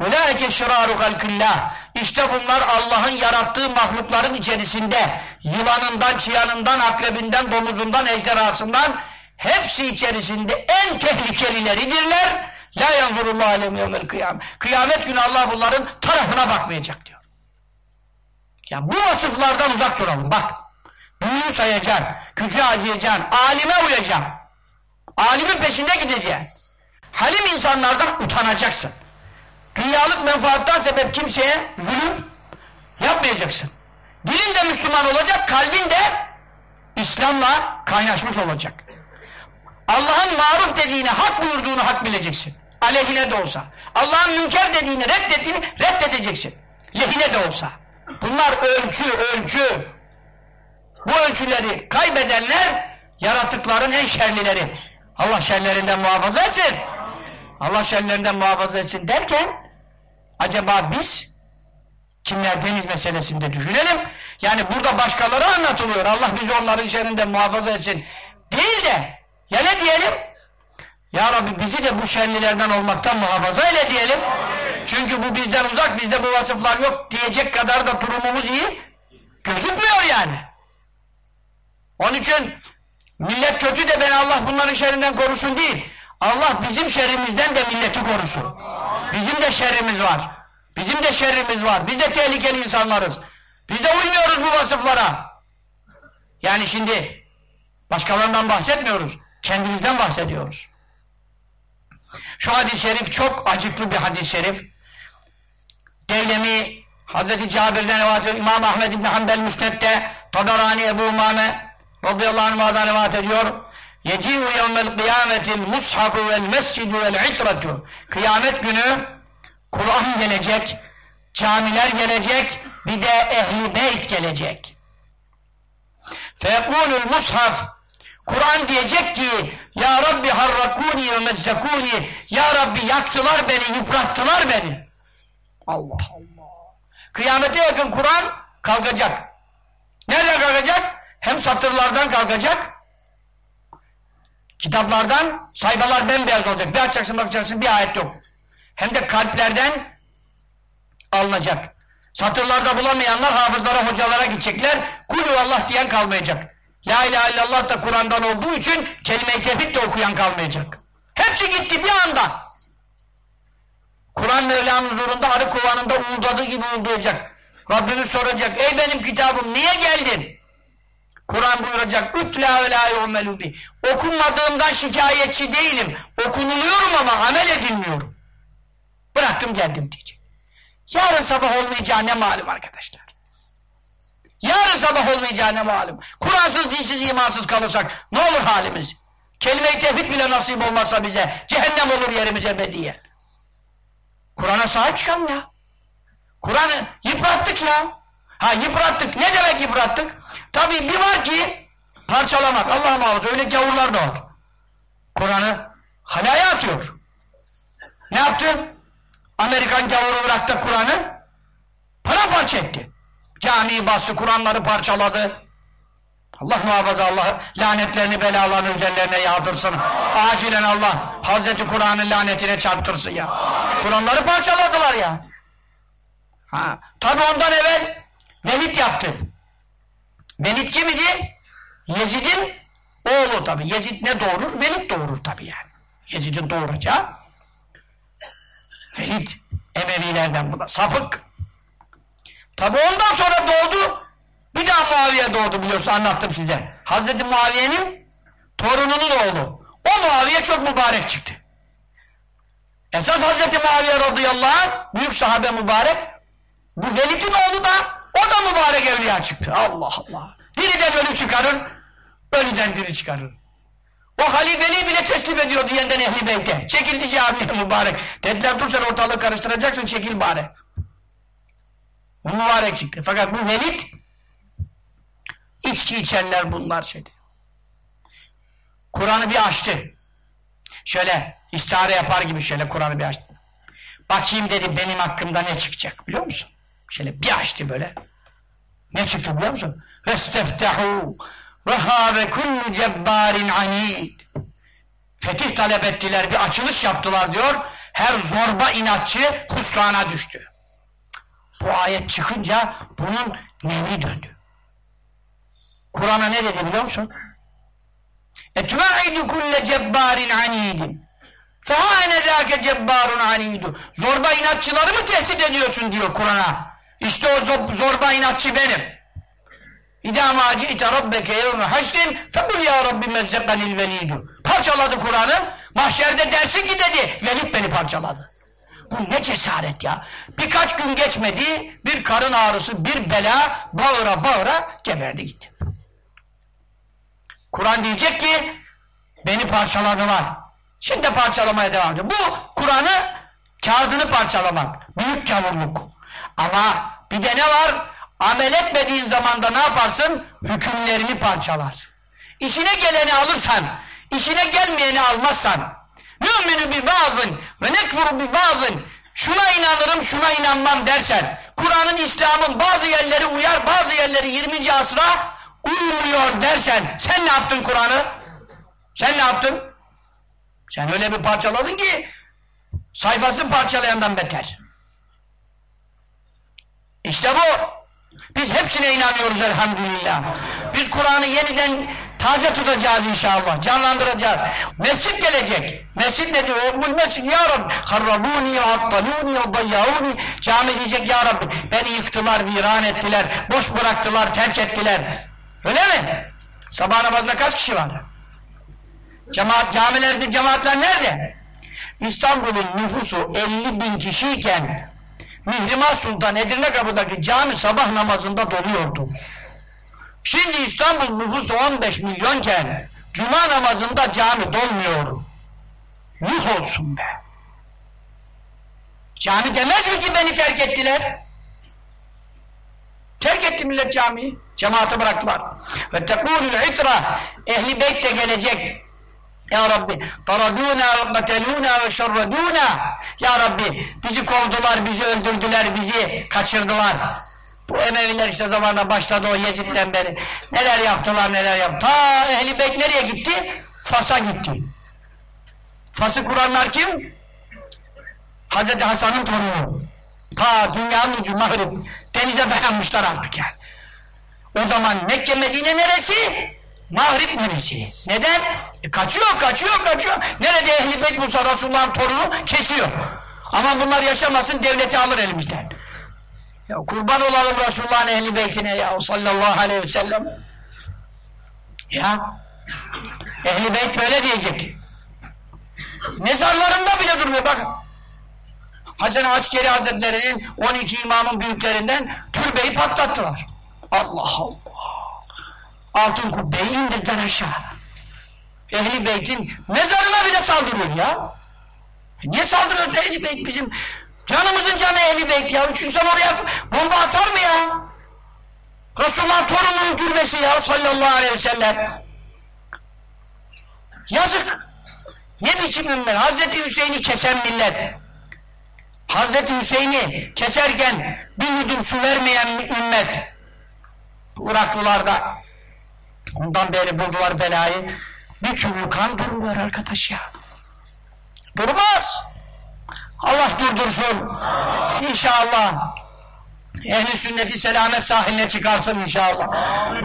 Ulaike şiraru halkillah. İşte bunlar Allah'ın yarattığı mahlukların içerisinde yılanından, çıyanından, akrebinden, domuzundan, ejderhasından hepsi içerisinde en tehlikelileridirler. La yanzurullah alem yevmel kıyam. Kıyamet günü Allah bunların tarafına bakmayacak diyor. Ya bu vasıflardan uzak duralım. Bak. Büyüğü sayacaksın. Küçüğü acıyacaksın. Alime uyacaksın. Alimin peşinde gideceksin. Halim insanlardan utanacaksın. Dünyalık menfaattan sebep kimseye zulüm yapmayacaksın. Dilin de Müslüman olacak, kalbin de İslam'la kaynaşmış olacak. Allah'ın maruf dediğini, hak buyurduğunu hak bileceksin. Aleyhine de olsa. Allah'ın münker dediğini, reddettiğini reddedeceksin. Lehine de olsa. Bunlar ölçü, ölçü. Bu ölçüleri kaybedenler yaratıkların en şerlileri. Allah şerlerinden muhafaza etsin. Allah şerlerinden muhafaza etsin derken acaba biz kimlerdeniz meselesinde düşünelim. Yani burada başkaları anlatılıyor. Allah bizi onların şerrinden muhafaza etsin. Değil de ya ne diyelim? Ya Rabbi bizi de bu şerlilerden olmaktan muhafaza eyle diyelim. Çünkü bu bizden uzak, bizde bu vasıflar yok diyecek kadar da durumumuz iyi gözükmüyor yani. Onun için millet kötü de ben Allah bunların şerrinden korusun değil. Allah bizim şerrimizden de milleti korusun. Bizim de şerrimiz var. Bizim de şerrimiz var. Biz de tehlikeli insanlarız. Biz de uymuyoruz bu vasıflara. Yani şimdi başkalarından bahsetmiyoruz. Kendimizden bahsediyoruz. Şu hadis-i şerif çok acıklı bir hadis-i şerif. Deylemi Hazreti Cabir'den rivayet ediyor. İmam Ahmed İbni Hanbel Müsned'de Tadarani Ebu Umame radıyallahu anh'dan rivayet ediyor. Yeci'u yevmel kıyametil mushafu vel mescidu vel itretu. Kıyamet günü Kur'an gelecek, camiler gelecek, bir de ehli beyt gelecek. Fekulul mushaf Kur'an diyecek ki Ya Rabbi harrakuni ve mezzekuni Ya Rabbi yaktılar beni, yıprattılar beni. Allah Allah. Kıyamete yakın Kur'an kalkacak. Nereden kalkacak? Hem satırlardan kalkacak, kitaplardan sayfalar bembeyaz olacak. Bir açacaksın bakacaksın bir ayet yok. Hem de kalplerden alınacak. Satırlarda bulamayanlar hafızlara, hocalara gidecekler. Kulü Allah diyen kalmayacak. La ilahe illallah da Kur'an'dan olduğu için kelime-i tevhid de okuyan kalmayacak. Hepsi gitti bir anda. Kur'an Mevla'nın huzurunda arı kovanında uğuldadığı gibi uğuldayacak. Rabbimiz soracak. Ey benim kitabım niye geldin? Kur'an buyuracak. Ütla ve la yu'melu bi. Okunmadığımdan şikayetçi değilim. Okunuluyorum ama amel edilmiyorum. Bıraktım geldim diyecek. Yarın sabah olmayacağı ne malum arkadaşlar. Yarın sabah olmayacağı ne malum. Kur'ansız, dinsiz, imansız kalırsak ne olur halimiz? Kelime-i tevhid bile nasip olmazsa bize cehennem olur yerimize ebediyen. Kur'an'a sahip çıkalım ya. Kur'an'ı yıprattık ya. Ha yıprattık. Ne demek yıprattık? Tabii bir var ki parçalamak. Allah muhafaza öyle gavurlar da var. Kur'an'ı halaya atıyor. Ne yaptı? Amerikan gavuru Irak'ta Kur'an'ı paramparça etti. Camiyi bastı, Kur'anları parçaladı. Allah muhafaza Allah lanetlerini belalarını üzerlerine yağdırsın. Acilen Allah Hazreti Kur'an'ın lanetine çarptırsın ya. Kur'anları parçaladılar ya. Ha. Tabi ondan evvel Velid yaptı. Velid kim idi? Yezid'in oğlu tabi. Yezid ne doğurur? Velid doğurur tabi yani. Yezid'in doğuracağı. Velid Emevilerden bu. Sapık. Tabi ondan sonra doğdu. Bir daha Muaviye doğdu biliyorsun anlattım size. Hazreti Muaviye'nin torununun oğlu. O Muaviye çok mübarek çıktı. Esas Hazreti Muaviye radıyallahu anh büyük sahabe mübarek. Bu Velid'in oğlu da o da mübarek evliya çıktı. Allah Allah. Diriden ölü çıkarır, ölüden diri çıkarır. O halifeliği bile teslim ediyordu yeniden ehli beyte. Çekildi camiye [laughs] mübarek. Dediler dur sen ortalığı karıştıracaksın çekil bari. Bu mübarek çıktı. Fakat bu Velid içki içenler bunlar şeydi. Kur'an'ı bir açtı. Şöyle istihare yapar gibi şöyle Kur'an'ı bir açtı. Bakayım dedi benim hakkımda ne çıkacak biliyor musun? Şöyle bir açtı böyle. Ne çıktı biliyor musun? Vesteftehu ve habe kullu cebbarin anid. Fetih talep ettiler, bir açılış yaptılar diyor. Her zorba inatçı kuslağına düştü. Bu ayet çıkınca bunun nevri döndü. Kur'an'a ne dedi biliyor musun? Etva'idu kulle cebbarin anidin. Fehane dâke cebbarun anidu. Zorba inatçıları mı tehdit ediyorsun diyor Kur'an'a. İşte o zorba inatçı benim. İdâ mâ ci'te rabbeke yevme haşrin fekul ya Rabbi mezzekanil velidu. Parçaladı Kur'an'ı. Mahşerde dersin ki dedi. Velid beni parçaladı. Bu ne cesaret ya. Birkaç gün geçmedi. Bir karın ağrısı, bir bela bağıra bağıra geberdi gitti. Kur'an diyecek ki beni parçaladılar. Şimdi parçalamaya devam ediyor. Bu Kur'an'ı kağıdını parçalamak. Büyük kavurluk. Ama bir de ne var? Amel etmediğin zaman da ne yaparsın? Hükümlerini parçalarsın. İşine geleni alırsan, işine gelmeyeni almazsan, müminü bir bazın ve nekfuru bir bazın, şuna inanırım, şuna inanmam dersen, Kur'an'ın, İslam'ın bazı yerleri uyar, bazı yerleri 20. asra uymuyor dersen, sen ne yaptın Kur'an'ı? Sen ne yaptın? Sen öyle bir parçaladın ki, sayfasını parçalayandan beter. İşte bu. Biz hepsine inanıyoruz elhamdülillah. Biz Kur'an'ı yeniden taze tutacağız inşallah. Canlandıracağız. Mescid gelecek. Mescid ne diyor? Bu mescid ya Rabbi. Harrabuni ve attaluni ve dayyavuni. Cami diyecek ya Rabbi. Beni yıktılar, viran ettiler. Boş bıraktılar, terk ettiler. Öyle mi? Sabah namazında kaç kişi var? Cemaat, camilerde cemaatler nerede? İstanbul'un nüfusu 50 bin kişiyken Mihrimah Sultan Edirne Kapı'daki cami sabah namazında doluyordu. Şimdi İstanbul nüfusu 15 milyonken cuma namazında cami dolmuyor. Yuh olsun be. Cami demez mi ki beni terk ettiler? Terk etti millet camiyi. Cemaati bıraktılar. Ve tekulül itra ehli beyt de gelecek. Ya Rabbi taraduna ve kateluna ve şerreduna Ya Rabbi bizi kovdular, bizi öldürdüler, bizi kaçırdılar. Bu Emeviler işte zamanla başladı o Yezid'den beri. Neler yaptılar, neler yaptı. Ta Ehli Beyt nereye gitti? Fas'a gitti. Fas'ı kuranlar kim? Hazreti Hasan'ın torunu. Ta dünyanın ucu Mağrib. Denize dayanmışlar artık yani. O zaman Mekke Medine neresi? Mağrib neresi? Neden? E kaçıyor, kaçıyor, kaçıyor. Nerede Ehl-i Beyt Musa Resulullah'ın torunu kesiyor. Ama bunlar yaşamasın devleti alır elimizden. Ya kurban olalım Resulullah'ın Ehl-i Beytine ya sallallahu aleyhi ve sellem. Ya Ehl-i Beyt böyle diyecek. Mezarlarında bile durmuyor bakın. Hasan Askeri Hazretleri'nin 12 imamın büyüklerinden türbeyi patlattılar. Allah Allah altın kubbeyi indirdiler aşağı. Ehli Beyt'in mezarına bile saldırıyor ya. Niye saldırıyoruz Ehli Beyt bizim? Canımızın canı Ehli Beyt ya. Üç insan oraya bomba atar mı ya? Resulullah torununun türbesi ya sallallahu aleyhi ve sellem. Yazık. Ne biçim ümmet? Hazreti Hüseyin'i kesen millet. Hazreti Hüseyin'i keserken bir yudum su vermeyen ümmet. Iraklılarda Ondan beri buldular belayı. Bir türlü kan durmuyor arkadaş ya. Durmaz. Allah durdursun. İnşallah. Ehli sünneti selamet sahiline çıkarsın inşallah.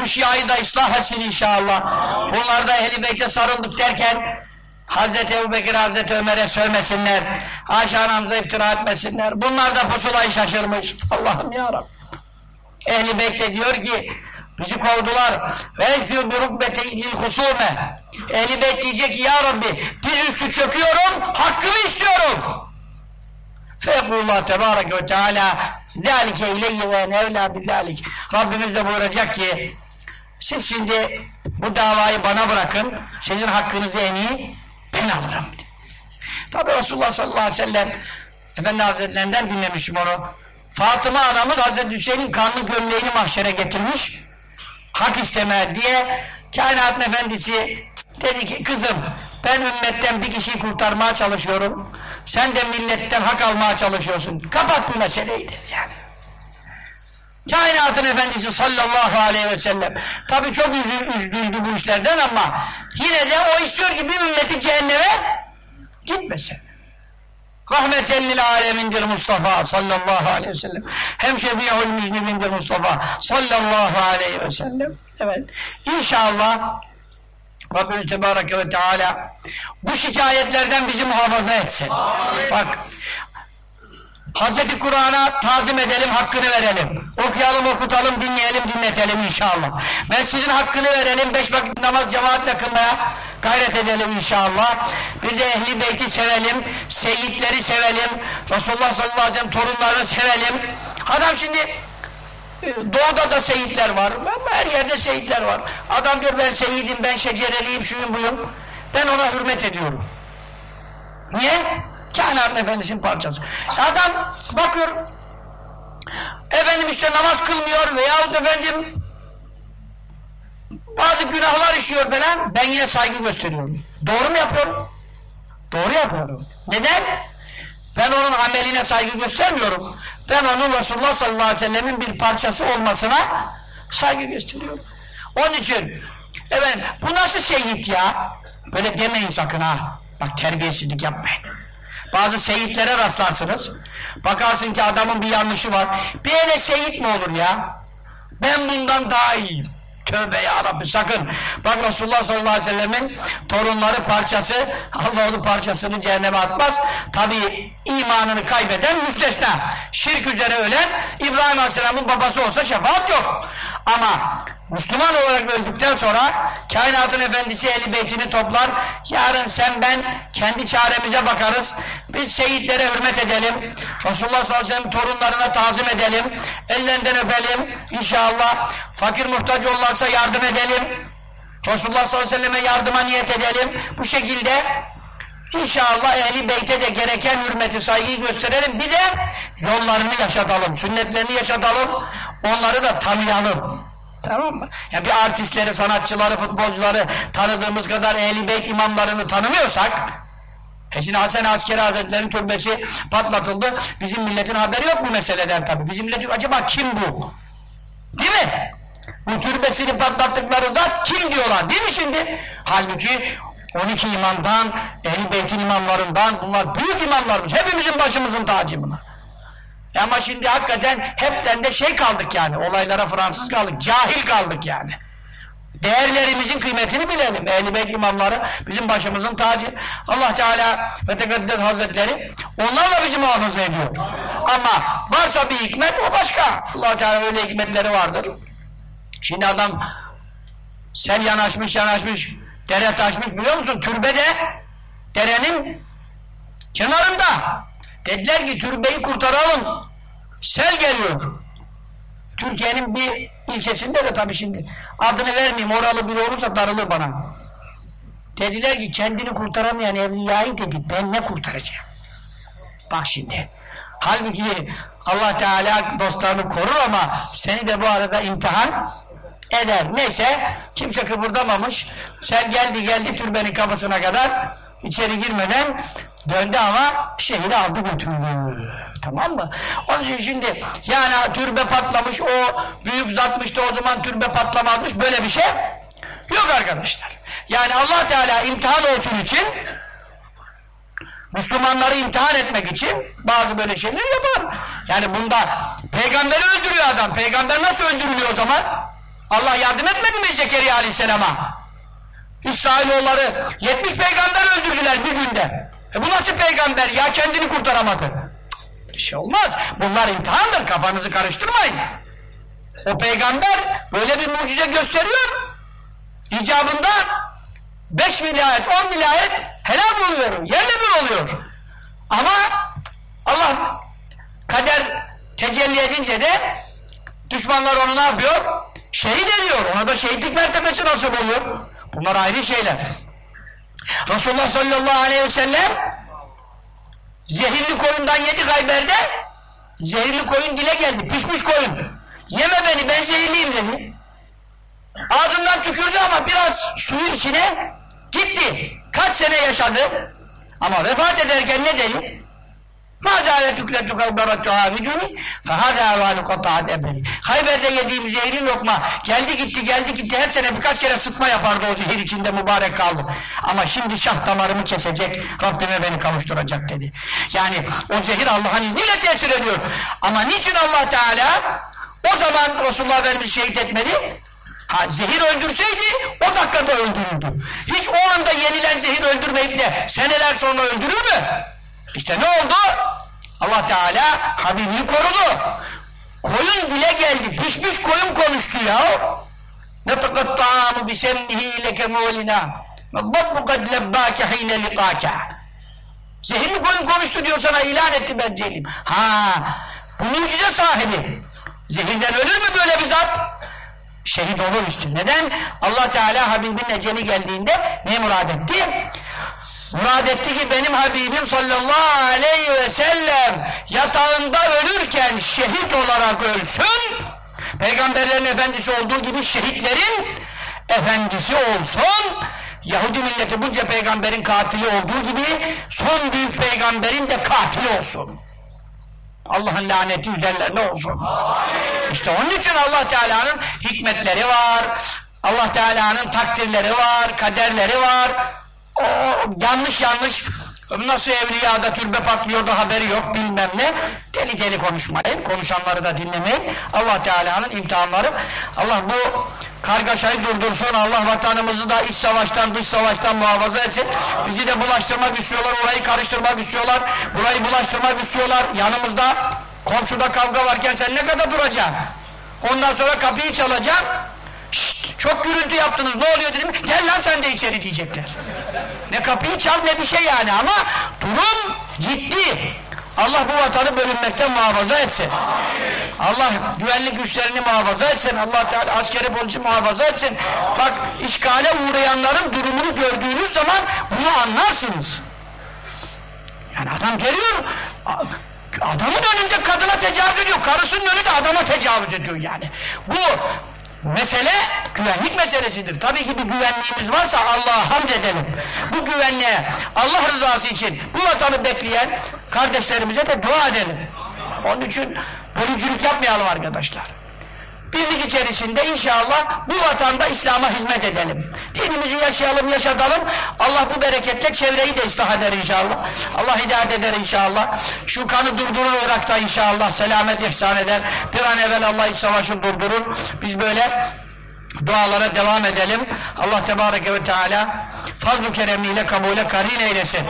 Bu şiayı da ıslah etsin inşallah. Bunlar da ehli beyte sarıldık derken Hazreti Ebu Bekir, Hazreti Ömer'e sövmesinler. Ayşe anamıza iftira etmesinler. Bunlar da pusulayı şaşırmış. Allah'ım yarabbim. Ehli Beyt diyor ki Bizi kovdular. Ve ezyu bi rukbeteyil husume. Diyecek ki ya Rabbi diz üstü çöküyorum, hakkımı istiyorum. Feyekulullah tebareke ve teala zâlike ileyye ve nevlâ bizâlik. Rabbimiz de buyuracak ki siz şimdi bu davayı bana bırakın, sizin hakkınızı en iyi ben alırım. Tabi Resulullah sallallahu aleyhi ve sellem Efendi Hazretlerinden dinlemişim onu. Fatıma anamız Hazreti Hüseyin'in kanlı gömleğini mahşere getirmiş hak isteme diye kainatın efendisi dedi ki kızım ben ümmetten bir kişiyi kurtarmaya çalışıyorum. Sen de milletten hak almaya çalışıyorsun. Kapat bu meseleyi dedi yani. Kainatın efendisi sallallahu aleyhi ve sellem. Tabi çok üzüldü bu işlerden ama yine de o istiyor ki bir ümmeti cehenneme gitmesin Rahmeten lil alemindir Mustafa sallallahu aleyhi ve sellem. Hem şefi'ul müznimindir Mustafa sallallahu aleyhi ve sellem. Evet. İnşallah Rabbimiz Tebareke ve Teala bu şikayetlerden bizi muhafaza etsin. Amin. Bak Hazreti Kur'an'a tazim edelim, hakkını verelim. Okuyalım, okutalım, dinleyelim, dinletelim inşallah. Mescidin hakkını verelim, beş vakit namaz cemaatle kılmaya gayret edelim inşallah. Bir de ehli beyti sevelim, seyitleri sevelim, Resulullah sallallahu aleyhi ve sellem torunlarını sevelim. Adam şimdi e, Doğuda da seyitler var, her yerde seyitler var. Adam diyor ben seyidim, ben şecereliyim, şuyum buyum. Ben ona hürmet ediyorum. Niye? Kainatın efendisinin parçası. Adam bakıyor efendim işte namaz kılmıyor veyahut efendim bazı günahlar işliyor falan ben yine saygı gösteriyorum. Doğru mu yapıyorum? Doğru yapıyorum. Neden? Ben onun ameline saygı göstermiyorum. Ben onun Resulullah sallallahu aleyhi ve sellemin bir parçası olmasına saygı gösteriyorum. Onun için efendim bu nasıl seyit ya? Böyle demeyin sakın ha. Bak terbiyesizlik yapmayın. Bazı seyitlere rastlarsınız. Bakarsın ki adamın bir yanlışı var. Bir ele seyit mi olur ya? Ben bundan daha iyiyim. Tövbe ya Rabbi sakın. Bak Resulullah sallallahu aleyhi ve sellemin torunları parçası Allah onun parçasını cehenneme atmaz. Tabi imanını kaybeden müstesna. Şirk üzere ölen İbrahim aleyhisselamın babası olsa şefaat yok. Ama Müslüman olarak öldükten sonra kainatın efendisi eli beytini toplar. Yarın sen ben kendi çaremize bakarız. Biz şehitlere hürmet edelim. Resulullah sallallahu aleyhi ve sellem torunlarına tazim edelim. Ellerinden öpelim. İnşallah fakir muhtaç olursa yardım edelim. Resulullah sallallahu aleyhi ve selleme yardıma niyet edelim. Bu şekilde İnşallah ehli beyte de gereken hürmeti, saygıyı gösterelim. Bir de yollarını yaşatalım, sünnetlerini yaşatalım. Onları da tanıyalım. Tamam mı? Ya bir artistleri, sanatçıları, futbolcuları tanıdığımız kadar ehli beyt imamlarını tanımıyorsak e şimdi Hasan Askeri Hazretleri'nin türbesi patlatıldı. Bizim milletin haberi yok bu meseleden tabi. Bizim milletin acaba kim bu? Değil mi? Bu türbesini patlattıkları zat kim diyorlar değil mi şimdi? Halbuki 12 imamdan, Ehl-i Beyt'in imamlarından bunlar büyük imamlarımız. Hepimizin başımızın tacı bunlar. Ama şimdi hakikaten hepten de şey kaldık yani. Olaylara Fransız kaldık. Cahil kaldık yani. Değerlerimizin kıymetini bilelim. Ehl-i imamları bizim başımızın tacı. Allah Teala ve Tekaddes Hazretleri onlarla bizi muhafaza ediyor. Ama varsa bir hikmet o başka. Allah Teala öyle hikmetleri vardır. Şimdi adam sel yanaşmış yanaşmış dere taşmış biliyor musun? Türbede derenin kenarında Dediler ki türbeyi kurtaralım. Sel geliyor. Türkiye'nin bir ilçesinde de tabii şimdi adını vermeyeyim oralı biri olursa darılır bana. Dediler ki kendini kurtaramayan evliyayı dedi ben ne kurtaracağım? Bak şimdi. Halbuki Allah Teala dostlarını korur ama seni de bu arada imtihan eder. Neyse kimse kıpırdamamış. Sel geldi geldi türbenin kapısına kadar içeri girmeden Döndü ama şehri aldı götürdü. Tamam mı? Onun için şimdi yani türbe patlamış o büyük zatmıştı o zaman türbe patlamazmış böyle bir şey yok arkadaşlar. Yani Allah Teala imtihan olsun için Müslümanları imtihan etmek için bazı böyle şeyler yapar. Yani bunda peygamberi öldürüyor adam. Peygamber nasıl öldürülüyor o zaman? Allah yardım etmedi mi Zekeriya Aleyhisselam'a? İsrailoğulları 70 peygamber öldürdüler bir günde. E bu nasıl peygamber ya kendini kurtaramadı? Bir şey olmaz. Bunlar imtihandır. Kafanızı karıştırmayın. O peygamber böyle bir mucize gösteriyor. İcabında beş vilayet, on vilayet helal oluyor. Yerle bir oluyor. Ama Allah kader tecelli edince de düşmanlar onu ne yapıyor? Şehit ediyor. Ona da şehitlik mertebesi nasip oluyor. Bunlar ayrı şeyler. Resulullah sallallahu aleyhi ve sellem zehirli koyundan yedi Gayber'de zehirli koyun dile geldi. Pişmiş koyun. Yeme beni ben zehirliyim dedi. Ağzından tükürdü ama biraz suyun içine gitti. Kaç sene yaşadı. Ama vefat ederken ne dedi? Ma zâle tükretü kavgaratü hâvidûni fehâdâ evâlu kata'at eberi. Hayber'de yediğim zehirli lokma geldi gitti geldi gitti her sene birkaç kere sıtma yapardı o zehir içinde mübarek kaldı. Ama şimdi şah damarımı kesecek Rabbime beni kavuşturacak dedi. Yani o zehir Allah'ın izniyle tesir ediyor. Ama niçin Allah Teala o zaman Resulullah Efendimiz şehit etmedi? Ha, zehir öldürseydi o dakikada öldürürdü. Hiç o anda yenilen zehir öldürmeyip de seneler sonra öldürür mü? İşte ne oldu? Allah Teala Habibini korudu. Koyun bile geldi. Pişmiş koyun konuştu ya. نَتَقَ الطَّعَامُ بِسَمِّهِ لَكَ مُولِنَا وَالضَّبُّ قَدْ لَبَّاكَ حِينَ لِقَاكَ Zehirli koyun konuştu diyor sana ilan etti ben Celim. Ha, bu mucize sahibi. Zehirden ölür mü böyle bir zat? Şehit olur işte. Neden? Allah Teala Habibin eceli geldiğinde ne murad etti? Murad etti ki benim Habibim sallallahu aleyhi ve sellem yatağında ölürken şehit olarak ölsün. Peygamberlerin efendisi olduğu gibi şehitlerin efendisi olsun. Yahudi milleti bunca peygamberin katili olduğu gibi son büyük peygamberin de katili olsun. Allah'ın laneti üzerlerine olsun. İşte onun için Allah Teala'nın hikmetleri var. Allah Teala'nın takdirleri var, kaderleri var. O, yanlış yanlış nasıl evliyada türbe patlıyor da haberi yok bilmem ne. Deli deli konuşmayın. Konuşanları da dinlemeyin. Allah Teala'nın imtihanları. Allah bu kargaşayı durdursun. Allah vatanımızı da iç savaştan dış savaştan muhafaza etsin. Bizi de bulaştırmak istiyorlar. Orayı karıştırmak istiyorlar. Burayı bulaştırmak istiyorlar. Yanımızda komşuda kavga varken sen ne kadar duracaksın? Ondan sonra kapıyı çalacaksın. Şşt, çok gürültü yaptınız ne oluyor dedim. Gel lan sen de içeri diyecekler. Ne kapıyı çal ne bir şey yani ama durum ciddi. Allah bu vatanı bölünmekten muhafaza etsin. Allah güvenlik güçlerini muhafaza etsin. Allah Teala askeri polisi muhafaza etsin. Bak işgale uğrayanların durumunu gördüğünüz zaman bunu anlarsınız. Yani adam geliyor adamın önünde kadına tecavüz ediyor. Karısının önünde adama tecavüz ediyor yani. Bu mesele güvenlik meselesidir. Tabii ki bir güvenliğimiz varsa Allah'a hamd edelim. Bu güvenliğe Allah rızası için bu vatanı bekleyen kardeşlerimize de dua edelim. Onun için bölücülük yapmayalım arkadaşlar. Birlik içerisinde inşallah bu vatanda İslam'a hizmet edelim. Dinimizi yaşayalım, yaşatalım. Allah bu bereketle çevreyi de ıslah eder inşallah. Allah hidayet eder inşallah. Şu kanı durdurur Irak'ta inşallah. Selamet ihsan eder. Bir an evvel Allah iç savaşı durdurur. Biz böyle dualara devam edelim. Allah Tebareke ve Teala fazl-ı keremiyle kabule karin eylesin.